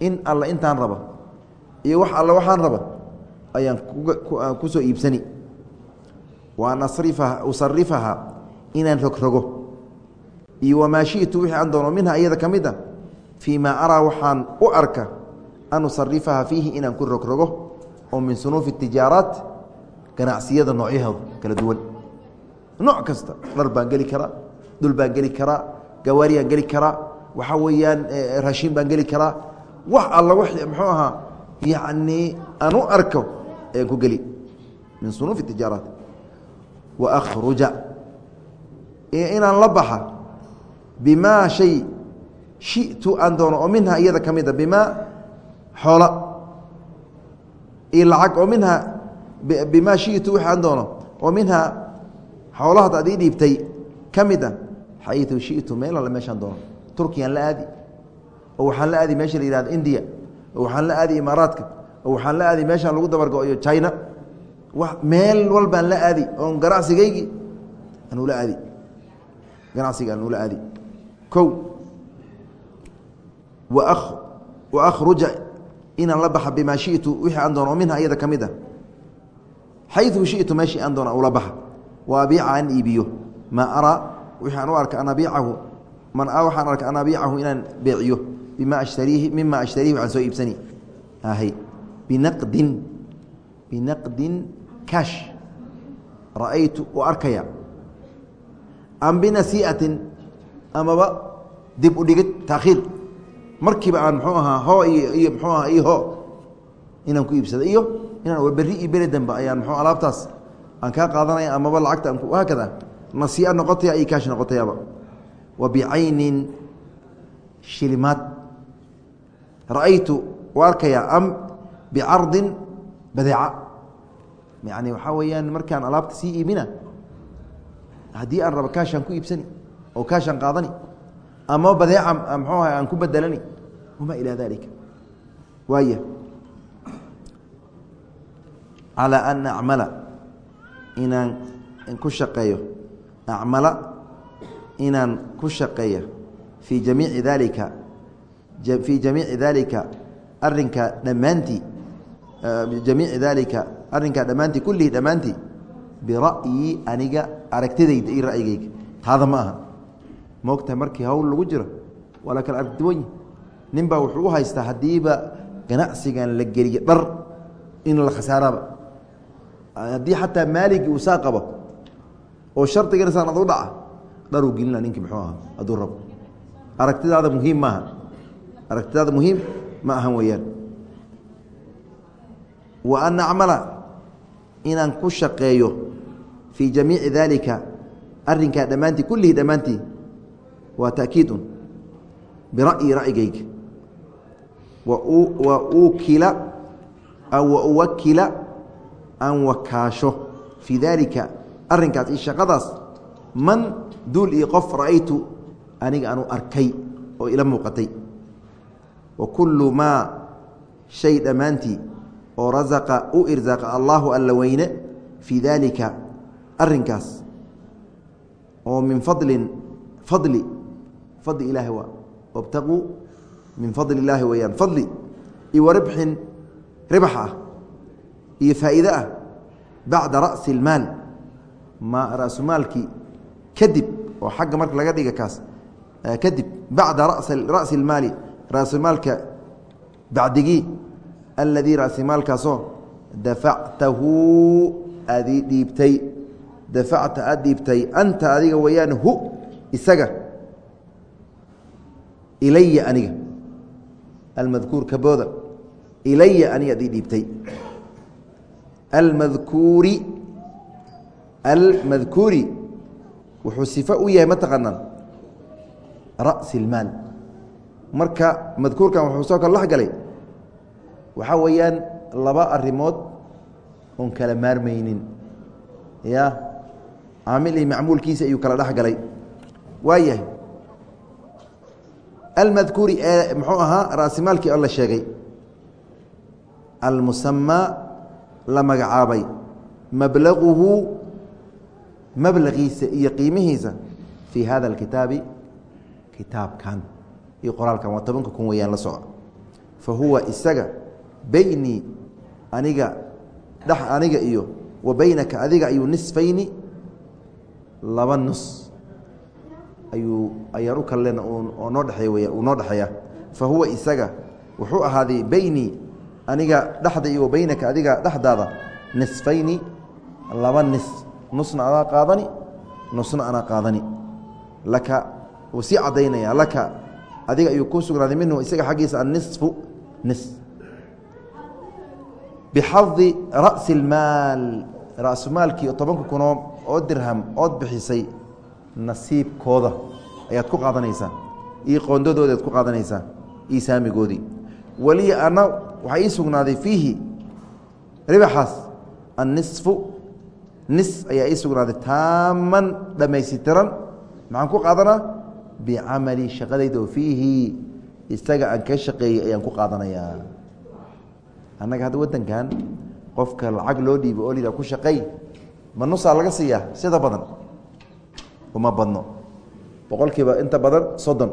In alla intaan raba iyo wax alla waxaan raba ayaan ku soo iibsani. Wa an asrifaha usarifaha inaan rogrogo iyo wamaa shiئtu wixii aan doono minha iyada ka mid a fii maa araa waxaan u arka an usarifaha fiihi inaan ku rogrogo oo min sunuufi tijaaraat ganacsiyada noocyahooda kala duwan. Nooc kasta dhar baan geli karaa dhul baan geli karaa gawaariyaan geli karaa waxaa weeyaan raashiin baan geli karaa wax alla w muxuu ahaa yacnii aan u arko ayaan ku geli min sunuufi tijaaraat. Wa akhruja inaan la baxa bimaa shay shitu aan doono oo minha iyada ka mid a bimaa xoola. Iyo lacag oo minha bimaa shitu wixi aan doono oo minhaa xoolahaad ad ii dhiibtay ka mid a xayu shitu meel alle meeshaan doono. Turkiyaan la aadi. Oo waxaan la aadi meesha la yihahdo indiya. Oo waxaan la aadi imaaraadka. Oo waxaan la aadi meeshaan lagu dabargo-yo china. Meel walbaan la aadi oon ganacsigaygii anuula aadi. Ganacsiga anuula aadi. O wa akhruja inaan la baxa bimaa shitu wixii aan doono oo minha iyada ka mid a xayu shitu meeshii aan doona ula baxa. Wa abiica an iibiyo. Maa araa wixii aan u arka an abiicahu man waxaan arka an abiicahu inaan beeciyo bima ashtariihi mima ashtariihi waxaan soo iibsani. Ahay binaqdin binaqdin kash ra'aytu u arkaya am binasii'atin amaba dib u dhigid taakhiir. Markiiba aan muxuu ahaa hoo iyo muxuu ahaa iyo hoo inaan ku iibsada iyo inaan berri iyo beri dambe ayaan mxuu alaabtaas aan kaa qaadanaya amaba lacagta aan haakada nasiia noqotaya iyo kaash noqotayaaba. Wa bicaynin shilimaad. Ra'aytu u arkaya am bicardin badeeca. Yani waxaa weeyaan markaan alaabta sii iibina haddii aan rabo kaashaan ku iibsani oo kaashaan qaadani ama badeeca mxuu aha aan ku bedelani wamaa ilaa dalika waaya calى an acmala inaan ku shaqeeyo acmala inaan ku shaqeeya fii jamiici dalika fii jamiici dalika arinka dhammaantii jamiici dalika arrinkaa dhammaantii kullihii dhammaantii bira'yi aniga aragtidayda iyo ra'yigayga. Taada ma aha. Moogtahay markii hawl lagu jiro waa la kala aragti duwanyi nin baa wuxuu u haystaa haddiiba ganacsigan la geliyo dhar in la khasaaraaba. Haddii xataa maaligii uu saa qabo oo shardigana saan ad u dhaca dharuu gelina ninkii muxuu ahaa hadduu rabo. Aragtidaada muhiim maaha. Aragtidaada muhiim ma ahan weeyaan. Wa an acmala inaan ku shaqeeyo fii jamiici daalika arrinkaa dhammaantii kullihii dhammaantii waa ta'kiidun bira'yi ra'yigayga. Wa ukila wa uwakila aan wakaasho fii daalika arrinkaas iyo shaqadaas man duul iyo qof ra'aytu aniga aanu arkay oo ila muuqatay. Wa kullu maa shay dhammaantii oo rasaqa u irsaaqa allaahu alla weyne fii daalika arrinkaas. Oo min fadlin fadli fadli ilaahi waa wabtaquu min fadli illaahi weeyaan fadli iyo wa ribxin ribax ah iyo faa'iide ah bacda ra'si اlmaal ma rasumaalkii kadib oo xagga marka laga dhiga kaas kadib bacda ra'si اlmaali raasumaalka bacdigii aladii raasimaalkaasoo dafactahu aadii dhiibtay dafacta aad dhiibtay anta adiga wayaan hu isaga ilaya aniga almadkuur kabooda ilaya aniga ad ii dhiibtay. Almadkuuri almadkuuri wuxuu sifo u yahay mataqaanaa ra'si اlmaal marka madkuurkan wuxuu soo kala dhex galay waxaa weeyaan laba arrimood oon kala maarmaynin. Ya caamil macmuulkiisa ayuu kala dhex galay waayahay almadkuuri ee muxuu ahaa ra'simaalkii oo la sheegay almusamaa la magacaabay mablaguhu mablagiisa iyo qiimihiisa fii hada alkitaabi kitaabkan. Iyo qoraalkan waa tobanka kun weyaan la soco fa huwa isaga beynii aniga dhex aniga iyo wa beynaka adiga ayuu nisfayni laba nus. Ayuu ayaan u kallen oo noo dheeey w uu noo dhexeeya. Fa huwa isaga wuxuu ahaaday beynii aniga dhexda iyo wa beynaka adiga dhexdaada nisfayni laba nis nusna adaa qaadani nusna anaa qaadani. Laka wuu sii caddaynaya laka. Adiga ayuu ku sugnaaday minhu isaga xaggiisa annisfu nis. Bixadi ra'si اlmaal rasumaalkii tobanka kunoo oo dirham ood bixisay nasiibkooda ayaad ku qaadanaysaa. Iyo qoondadooda ayaad ku qaadanaysaa. Iyo saamigoodii waliya ana waxaa ii sugnaaday fiihi ribaxaas annisfu nis ayaa ii sugnaaday taaman dhammaysitiran maxaan ku qaadanaa? Bicamali shaqadayda oo fiihi. Isaga aan ka shaqeeyey ayaan ku qaadanayaa. Annaga hadda waddankan qofka lacag loo dhiibo oo liha ku shaqey ma nusaa laga siiyaa? Sida badan. Uma badno. Boqol kiiba inta badan soddon.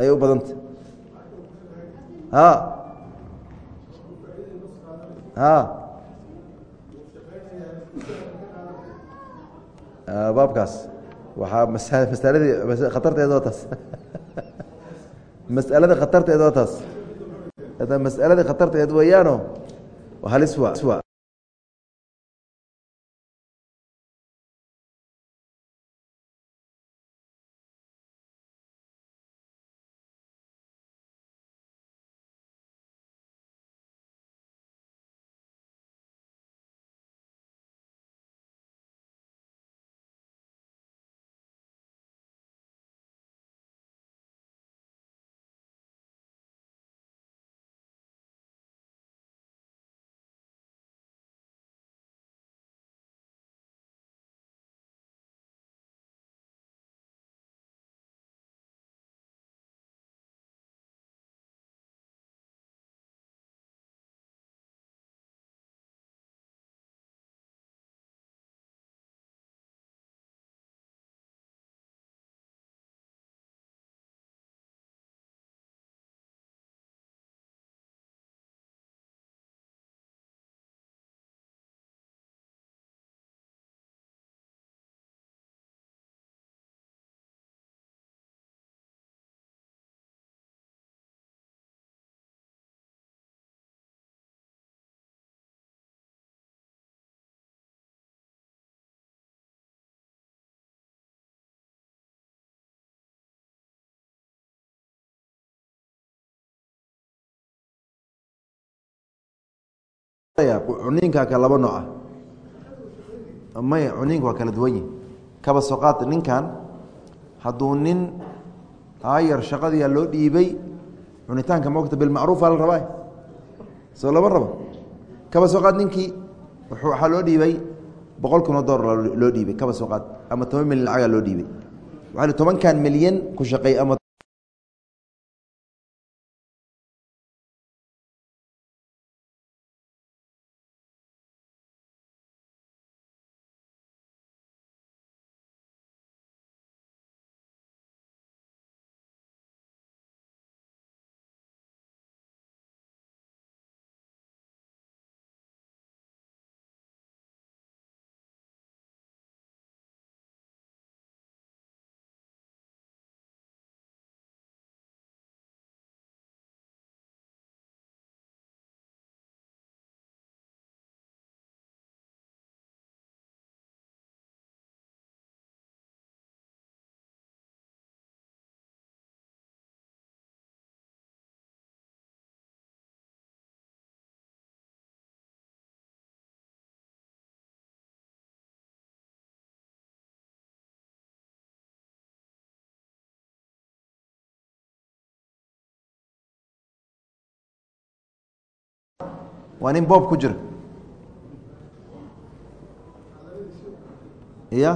Ayay u badanta a a baabkaas. Waxaa masaladii khatarteedoo taas masalada khatarteedoo taas masalada khatarteed weeyaano halis wa cuniinka ka laba nooca maya cuniinka waa kala duwan yihi kaba soqaad ninkan hadduu nin aayar shaqadiia loo dhiibay cunitaanka mogta bilmacruufa la rabaa. Soo lama rabo. Kaba soqaad ninkii waxaa loo dhiibay boqol kun oo dolar loo dhiibay kaba soqaad ama toban milyan lacagaa loo dhiibay. Tobankan milyan ku shaqeey ama waa nin boob ku jira. Ya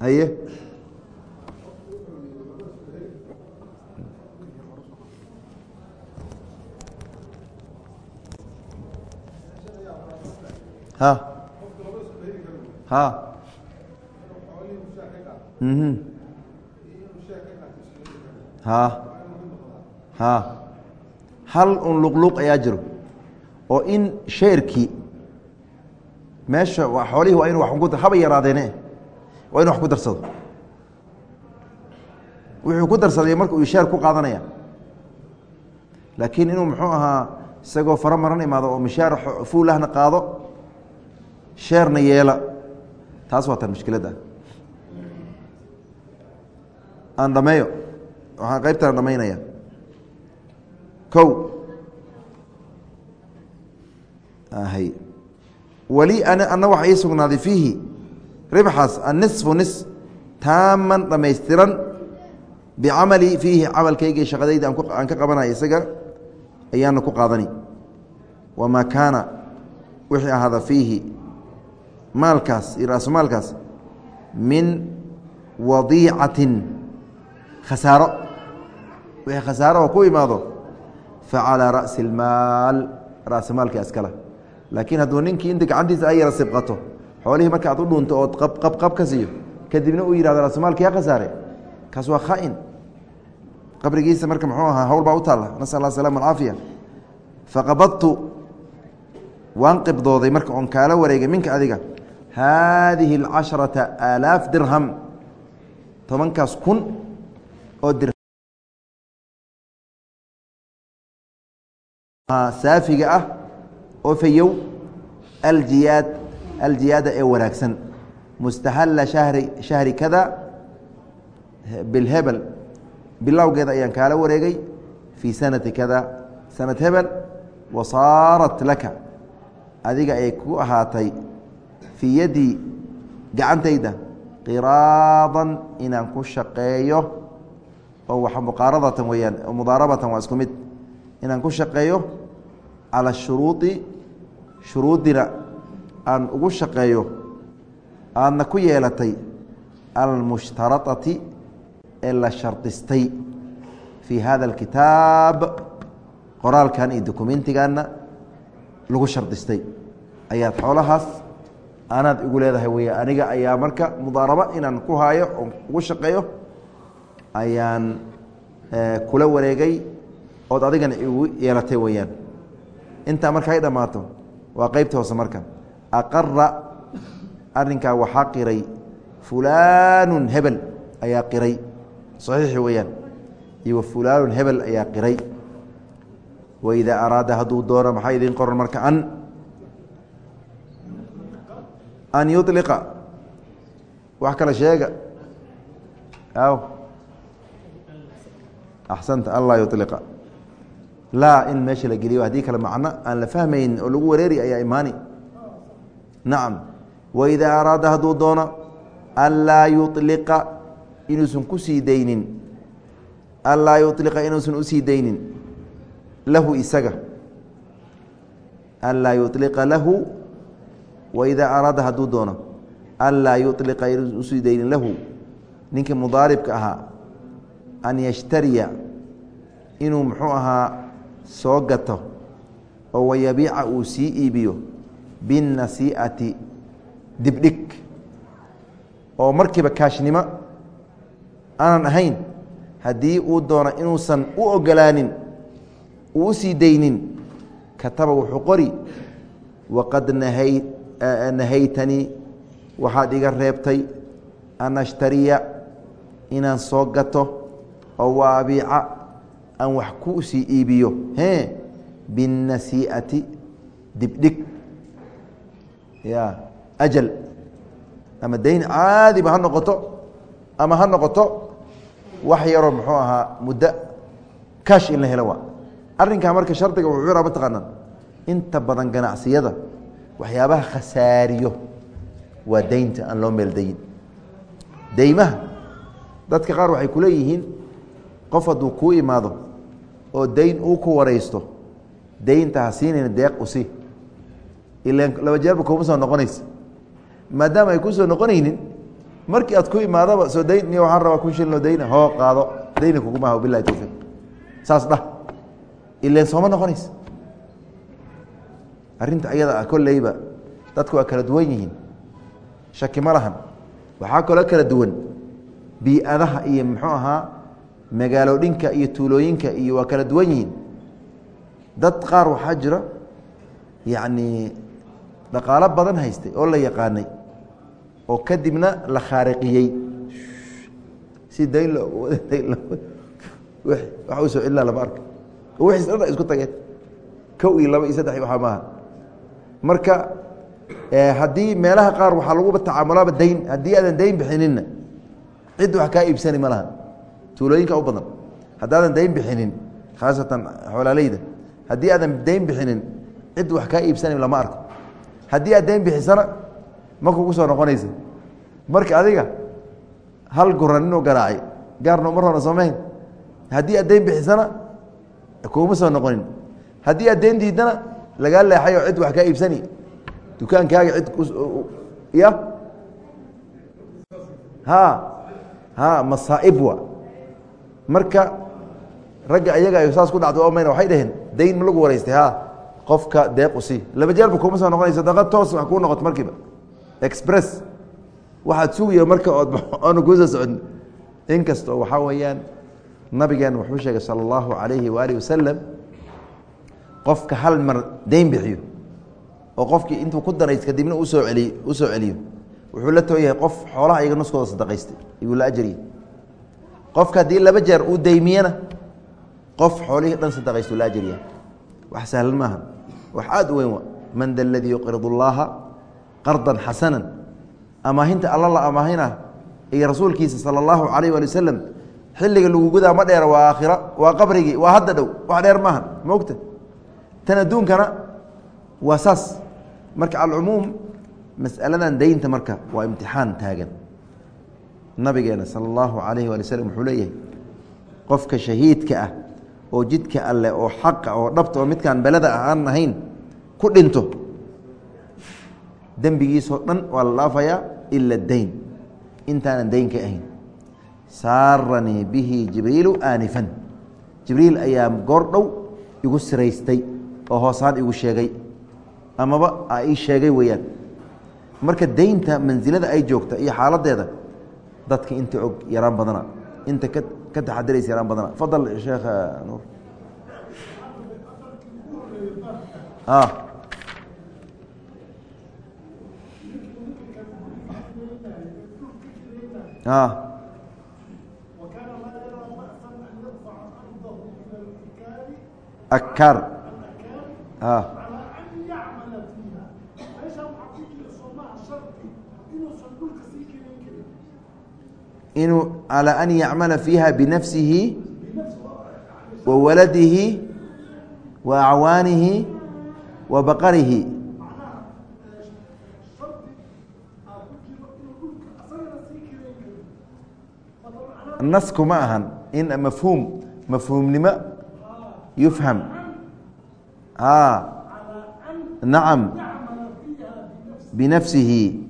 haye ha. Ha. Mhm. Ha. Ha hal un luqluq ayaa jiro oo in sheerkii meesha xoolihii waa inu wa ku haba yaraadeene waa inu wax ku darsado. Wuxuu ku darsaday marka uu sheer ku qaadanaya. Laakiin inuu muxuu ahaa isagoo faro maran imaado oo mishaar fuulahna qaado sheerna yeela. Taas waa tan mushkiladda aan dhameeyo. Waxaan qaybtaan dhamaynaya hay weli ana waxa ii sugnaaday fiihi. Ribxaas annisfu nis taaman dhammaystiran bicamali fiihi camalkaygii shaqadayda aan ka qabanaya isaga ayaana ku qaadani. Wamaa kaana wixii ahaada fiihi maalkaas iyo raasumaalkaas min wadiicatin khasaaro. Wixii khasaaro oo ku imaado fa calaa ra'si اlmaal ra'simaalka iskale laakiin hadduu ninkii inta gacantiisa ay yara sibqato xoolihii marka aad u dhuunto ood qab ka siiyo kadibna uu yihahdo ra'simaalka yaa khasaare kaas waa khaa'in qabrigiisa marka muxuu ahaa hawl baa u taalla nasal allah asalama alcaafiya faqabadtu waan qibdooday marka oon kaala wareegay minka adiga haadihi alcasharata aalaaf dirham tobankaas kun oo dir saafiga ah oo fayow aljiyaad aljiyaada ee wanaagsan. Mustahalla shahri shahri kada bilhebel bilowgeeda ayaan kaala wareegay. Fii sanati kada sanad hebel. Wa saarat laka. Adiga ay ku ahaatay fii yaddii gacantayda qiraadan inaan ku shaqeeyo. Oo muqaaradatan weeyaan mudaarabatan waa isku mid. Inaan ku shaqeeyo cala shuruudi shuruudina aan ugu shaqeeyo aadna ku yeelatay almushtaraطati ee la shardistay fii hada alkitaab qoraalkan iyo dokumentiganna lagu shardistay ayaad xoolahaas anaad igu leedahay wey aniga ayaa marka mudaaraba inaan ku haayo oo ugu shaqeeyo ayaan kula wareegay ood adigana igu yeelatay weyaan intaa marka ay dhammaato waa qeybta hoose marka. Aqara arrinkaa waxaa qiray fulaanu hebel ayaa qiray. Saxiixi weeyaan. Iyo fulaanu hebel ayaa qiray. Waidaa araada hadduu doono maxaa idiin qoran marka? An an yuliqa wax kale sheega. Aw axsanta anlaa yuliqa laa in meesha la geliyo haddii kale macno aan la fahmaynin oo lagu wareeri ayaa imaani. Nacam waidaa araada hadduu doono anlaa yuliqa inuusan ku sii daynin. Anlaa yuliqa inuusan u sii daynin. Lahu isaga. Anlaa yuliqa lahu waidaa araada hadduu doono anlaa yuliqa inuusan u sii daynin lahu. Ninkii mudaaribka ahaa an yashtariya inuu muxuu ahaa soo gato oo wayabiica uu sii iibiyo binnasii'ati dibdhig. Oo markiiba kaashnimo aanan ahayn haddii uu doono inuusan u ogolaanin uu u sii daynin kataba wuxuu qori waqad nahay nahaytanii waxaad iga reebtay an ashtariya inaan soo gato oo waa abiica aan wax ku sii iibiyo. Binnasii'ati dibdhig. Ya ajal. Ama dayn caadiba ha noqoto ama ha noqoto wax yaroo muxuu ahaa muddo kaash in la helo waa. Arrinkaa marka shardiga wuxuu ciraa mataqaanaa inta badan ganacsiyada waxyaabaha khasaariyo waa daynta aan loo meeldayin deymaha dadka qaar waxay ku leeyihiin qof hadduu kuu imaado oo dayn uu ku waraysto. Daynta ha siinayna deeq usi ilan laba jeerba kuma soo noqonaysa. Maadaama ay ku soo noqonaynin markii aad ku imaadaba soo dayn niyo waxaan rabaa kun shilin oo dayna hoo qaado. Dayna kugumaha bilahi towfiiq saas dhah. Ilan sooma noqonaysa. Arrinta ayada ah kolleyba dadku waa kala duwan yihiin. Shaki ma lahan. Waxaa kaloo kala duwan. Bii-adaha iyo muxuu ahaa magaalodhinka iyo tuulooyinka iyo waa kala duwan yihiin. Dad qaar waxaa jira yacni dhaqaalo badan haystay oo la yaqaanay oo kadibna la khaariqiyey. Si dayn wax u soo celina lama arka wiis dhan isku tageen. Kow iyo laba iyo saddex waxaa maaha. Marka haddii meelaha qaar waxaa laguba tacaamulaaba dayn haddii aadan dayn bixinina cid wax kaa iibsani ma laha tuulooyinka u badan. Haddaadan dayn bixinin khaasatan xoolaaleyda haddii aadan dayn bixinin cid wax kaa iibsani lama arko. Haddii aad dayn bixisana ma kugu soo noqonaysa marka adiga hal guran inuu garaacay gaarno mar hore soomayn haddii aad dayn bixisana kuuma soo noqonin. Haddii aad dayn diidana lagaa leexay oo cid wax kaa iibsani. Dukaankaaga cid ya? Ha ha masaaib wa marka ragga ayaga ay saas ku dhacdo omayna waxay dhaheen dayn ma lagu waraystay ha qofka deeq usi laba jeerba kuma soo noqonaysa daqa toos wax kuu noqoto markiiba. Express waxaad sugaya marka ood oona kuusoo socon. Inkastoo waxaa weeyaan nabigeen wuxuu sheegay sala allahu calayhi waaalih wasalam qofka hal mar dayn bixiyo oo qofkii intuu ku danays kadibna u soo celiy u soo celiyo. Wuxuu la too yahay qof xoolaha iyaga nuskooda sadaqaystay ayuu la qofka haddii laba jeer uu daymiyana qof xoolihii dhan sadaqaystu la ajariya wax sahlan maaha. Wax aada u weyn wa. Man da aladii yuqridu llaaha qardan xasanan amaahinta alla la amaahina iyo rasuulkiisa sala allahu calayh waali wasalam xilliga lagu gudaa ma dheera waa aakhira waa qabrigii waa hadda dhow wax dheer maaha. Maogta tan adduunkana waa saas. Marka alcumuum masaladan daynta marka waa imtixaan taagan nabigeena sala allahu calayhi waali waslm wuxuu leeyahay qofka shahiidka ah oo jidka alleh oo xaqa oo dhabta oo midkaan belada ah aan ahayn ku dhinto. Dembigiisoo dhan waa la dhaafayaa ila dayn. Intaanan dayn ka ahayn. Saaranii bihi jibriilu aanifan. Jibriil ayaa goor dhow igu siraystay oo hoosaan igu sheegay. Amaba ii sheegay weeyaan. Marka daynta mansilada ay joogta iyo xaaladeeda dadka inta og yaraan badana inta ka taxadiraysa yaraan badana. Fadal sheekh nuur. Akaar inuu calى an yacmala fiiha binafsihi wa waladihi wa acwaanihi wa baqarihi. Nasku ma ahan in mafhuum mafhuumnimo yufham. Nacam binafsihi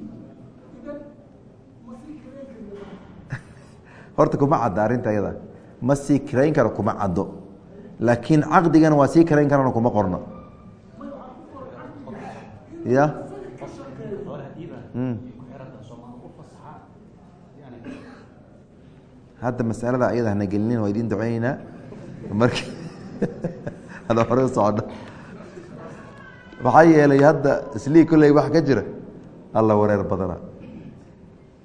horta kuma cadda arrinta ayada ma sii kirayn karo kuma caddo. Laakiin caqdigana waa sii kirayn karana kuma qorno. Ya? Hadda masalada ayada hana gelinin waa idin duceyneynaa mark ada hore u socodho maxaa yeelay hadda islii kolley wax ka jira alla wareer badana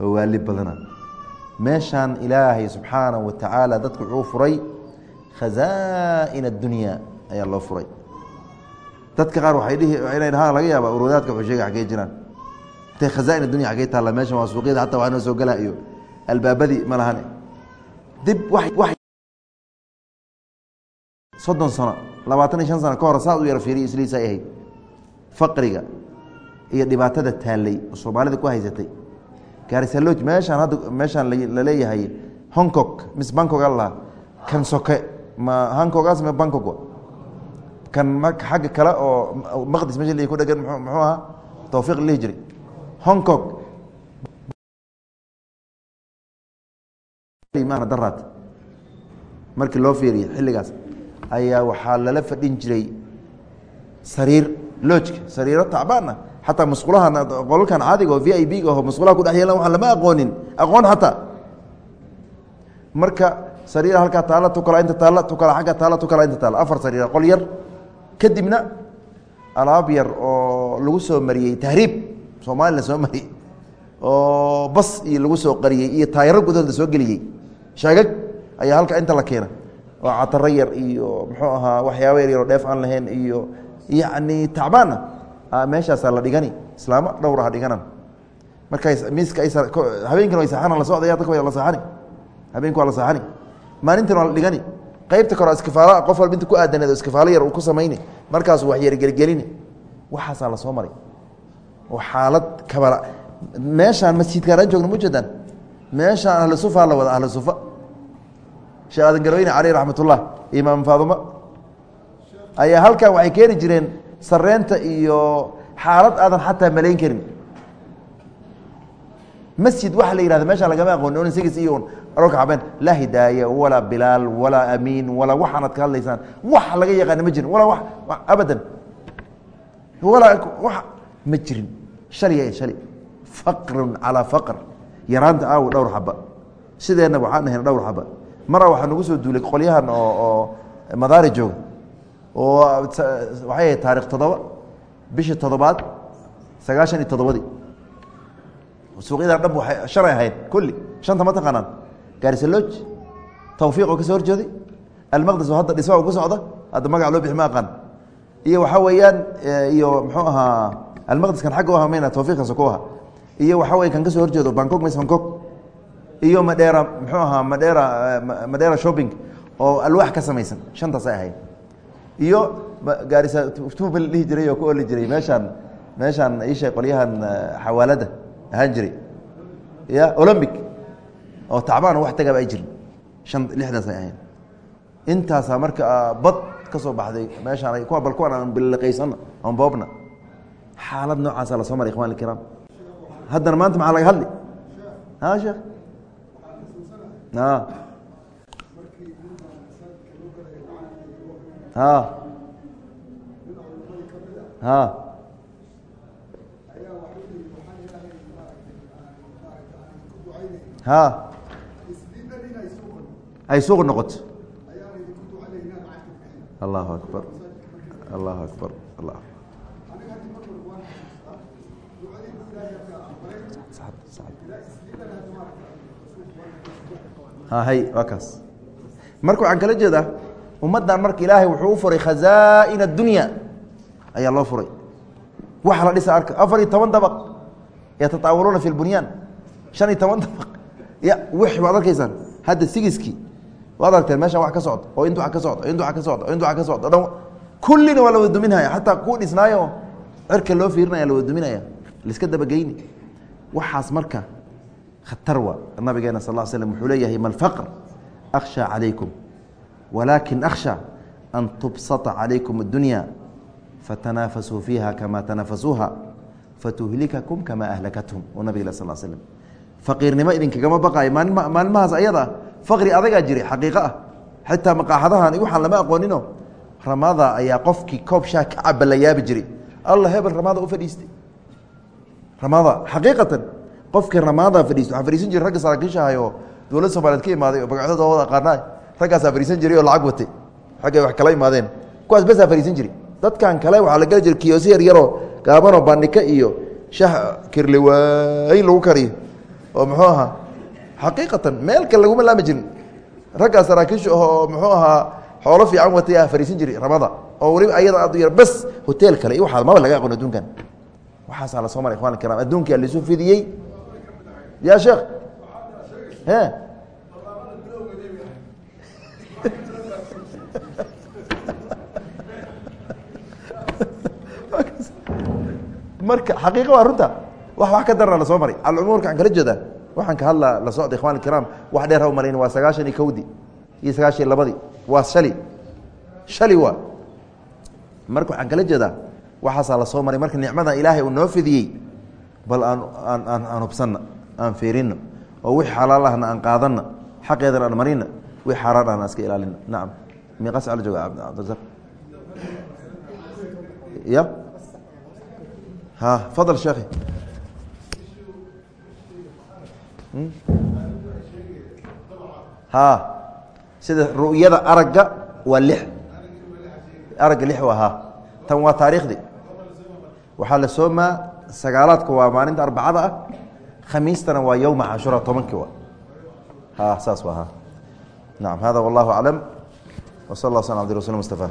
oo waali badana meeshaan ilaahay subxaanaه wa tacaala dadku wuxuu furay khazaa'in اdunya ayaa loo furay. Dadka qaar waay inay dhahaan laga yaaba urwadaadka wuxuu sheegay xaggee jiraan. Intay khazaain adunya xaggee taalla meeshan waa suuqyada hataa waa noo soo gala iyo albaabadii ma lahane. Dib soddon sano labaatan iyo shan sano ka hor saad u yara fiiriya isliis ay ahayd. Faqriga iyo dhibaatada taallay oo soomaalida ku haysatay gaarisaloj meeshaan hadda meeshaan la leeyahay hong kong miss bangkok alla kan soke ma hankogaas ma bangkok kan xagga kale oo maqdis meesha li ku dhegan muxuu ahaa tawfiiq lihi jiray hong kong daraad. Markii loo fiiriye xilligaas ayaa waxaa lala fadhin jiray sariir loojka sariiro tacbaana xataa musqulahan qolalkan caadiga oo v i b aho musqulaha ku dhex yeelan waa lama aqoonin. Aqoon xataa marka sariira halkaa taalla tukala inta taalla tukala agga taalla tukala inta taalla afar sariira qol yar. Kadibna alaab yar oo lagu soo mariyey tahriib. Soomalilan soo mariyey. Oo bas iyo lagu soo qariyey iyo taayaro gudood la soo geliyey. Shaagag ayaa halka inta la keena. Oo cataro yar iyo muxuu ahaa waxyaaba yar yaroo dheef aan lahayn iyo yacni tacbaana meeshaasaa la dhigani. Islaamo dhowraha dhiganan markaas miiska ay habeenkan way saxana la socdaya dadka way la saxani habeenku waa la saxani maalintan waa la dhigani. Qaybta kore iskifaala qof walba inta ku aadaneed oo iskifaalo yar uu ku samayni. Markaas wax yar gelgelini waxaasaa la soo maray oo xaalad kabala. Meeshaan masjidkaan aan joogno ma jeedaan meeshaan ahlu sufa la wada ahlu sufa. Sheekh aadan garweyne caleyh raxmatullah imaam faadumo ayaa halkan waxay keeni jireen sareenta iyo xaalad aadan xataa malayn karin. Masjid waxa la yihahda meeshaan lagama aqooni on sigis iyo un arorka xabeen laa hidaaya walaa bilaal walaa amiin walaa waxaanad ka hadlaysaan. Wax laga yaqaana ma jirin walaa wa abadan. Walaa wa ma jirin. Shaliya shali. Faqrun calaa faqr. Yaraanta aawo dhowr xaba. Sideenna waxaan ahayn dhowr xaba. Mara waxaa nagu soo duulay qolyahan oo oo madaari jooga oo waxay ahayd taarikh toddoba bishii toddobaad sagaashan iyo toddobadii. Suuqyadan dhab waay shalay ahayd kulli. Shanta ma taqaanaan. Gaarisaloj tawfiiq oo ka soo horjeeday almaqdis oo hadda dhisma ku socda hadda magac loo bixi ma aqaan. Iyo waxaa weeyaan iyo muxuu ahaa almaqdiskan xagga u aha mayna tawfiiqkaas ku aha iyo waxaa weye kan ka soo horjeedo bangkok mas bangkok iyo madheera muxuu ahaa madheera madheera shopping oo alwaax ka samaysan. Shantaasay ahayd iyo gaarisa tuubal dhihi jiray oo ku oli jiray. Meeshaan meeshaan isha qolyahan xawaalada ahaan jiray. Ya olombic oo tacbaan wax tagaba ay jirin. Shan lixdaasay ahayd. Intaasaa marka bad ka soo baxday meeshaan bal kuwan aan biliqaysana aan boobna. Xaalad noocaasa la soo maray ikhwan ikiraam haddana maanta maxaa laga hadli? Ha sheekh a a a ha ay suuq noqoto allahu akbar. Allahu akbar. Hay waa kaas marka waxaan kala jeedaa ummaddan marka ilaahay wuxuu u furay khazaa'in addunya ayaa loo furay. Waxa la dhisa arka afar iyo toban dabaq yatataawaluuna fi lbunyaan shan iyo toban dabaq ya wix waad arkaysaan. Hadda sigiskii waad aragteen meeshaan wax ka socdo oo intu wa ka socdo o intu wa ka socdo o intu wa ka socdo dhan kullina waa la wada duminhaya xataa kuwa dhisnaayo cirka loo fiirinaya la wada duminaya. Laiska dabageyni waxaas marka khatar wa nabigeena sal slm wuxuu leeyahay ma lfaqr akhsha calaykum walaakin akhsha an tubsata calaykum addunya fatanaafasuu fiiha kama tanaafasuuha fatuhlikakum kama ahlakathum. U nabig sal slm faqiirnimo idinkagama baqaayo maalmahaas ayada faqri adagaa jiray xaqiiqo ah. Xitaa maqaaxadahan waxaan lama aqoonino. Ramada ayaa qofkii koob shaa ka caba la yaabi jiray allah hebel ramada u fadhiistay. Ramada xaqiiqatan qofkii ramada fadhiistay. Waxaa fadhiisan jiray ragga saraakiishahayoo dowladda soomaliyeed ka imaaday oo bagacdooda wada aqaanaa raggaasaa fadhiisan jiray oo lacag watay. Xaggay wax kala imaadeen. Kuwaas besaa fadhiisan jiray. Dadkan kale waxaa la geli jiray kiyoosi yar yaroo gaabanoo bandhika iyo shah kirliwaayin lagu kariyo. Oo muxuu ahaa xaqiiqatan meel kale laguma laami jirin. Raggaa saraakiisha oo muxuu ahaa xoolo fiican watay ah fariisan jiray ramada oo weliba ayada aad u yar bas hotel kale iyo waxaa maba laga aqoon adduunkan. Waxaasaa la soo maray ikhwan kiram. Adduunkaa laisu fidiyey. Ya sheekh. E marka xaqiiqa waa runta. Wax wax ka darna la soo maray. Alcumuurka aan kala jeedaa waxaan ka hadlaa la socda ikhwan ikiraam wax dheer ha u malayn waa sagaashan iyo kowdii iyo sagaashan iyo labadii waa shali. Shali waa. Marka waxaan kala jeedaa waxaasaa la soo maray marka nicmada ilaahay uu noo fidiyey. Bal aan aan aan aan hubsanna aan fiirinno oo wixii xalaal ahna aan qaadanna xaqeedana aan marinna wixii xaaraan ahna aan iska ilaalina nacam miiqas ala jooga cabdirazaq ya ha fadal sheekhi ha. Sida ru'yada aragga waa lix. Aragga lix waa ha. Tan waa taariikhdii waxaa la soomaa sagaalaadka waa maalinta arbacada ah. Khamiistana waa yowma cashura tobankii wa ha saas waa ha. Nacam hada wallahu aclam w sal اllah sl abdi rasul mustafa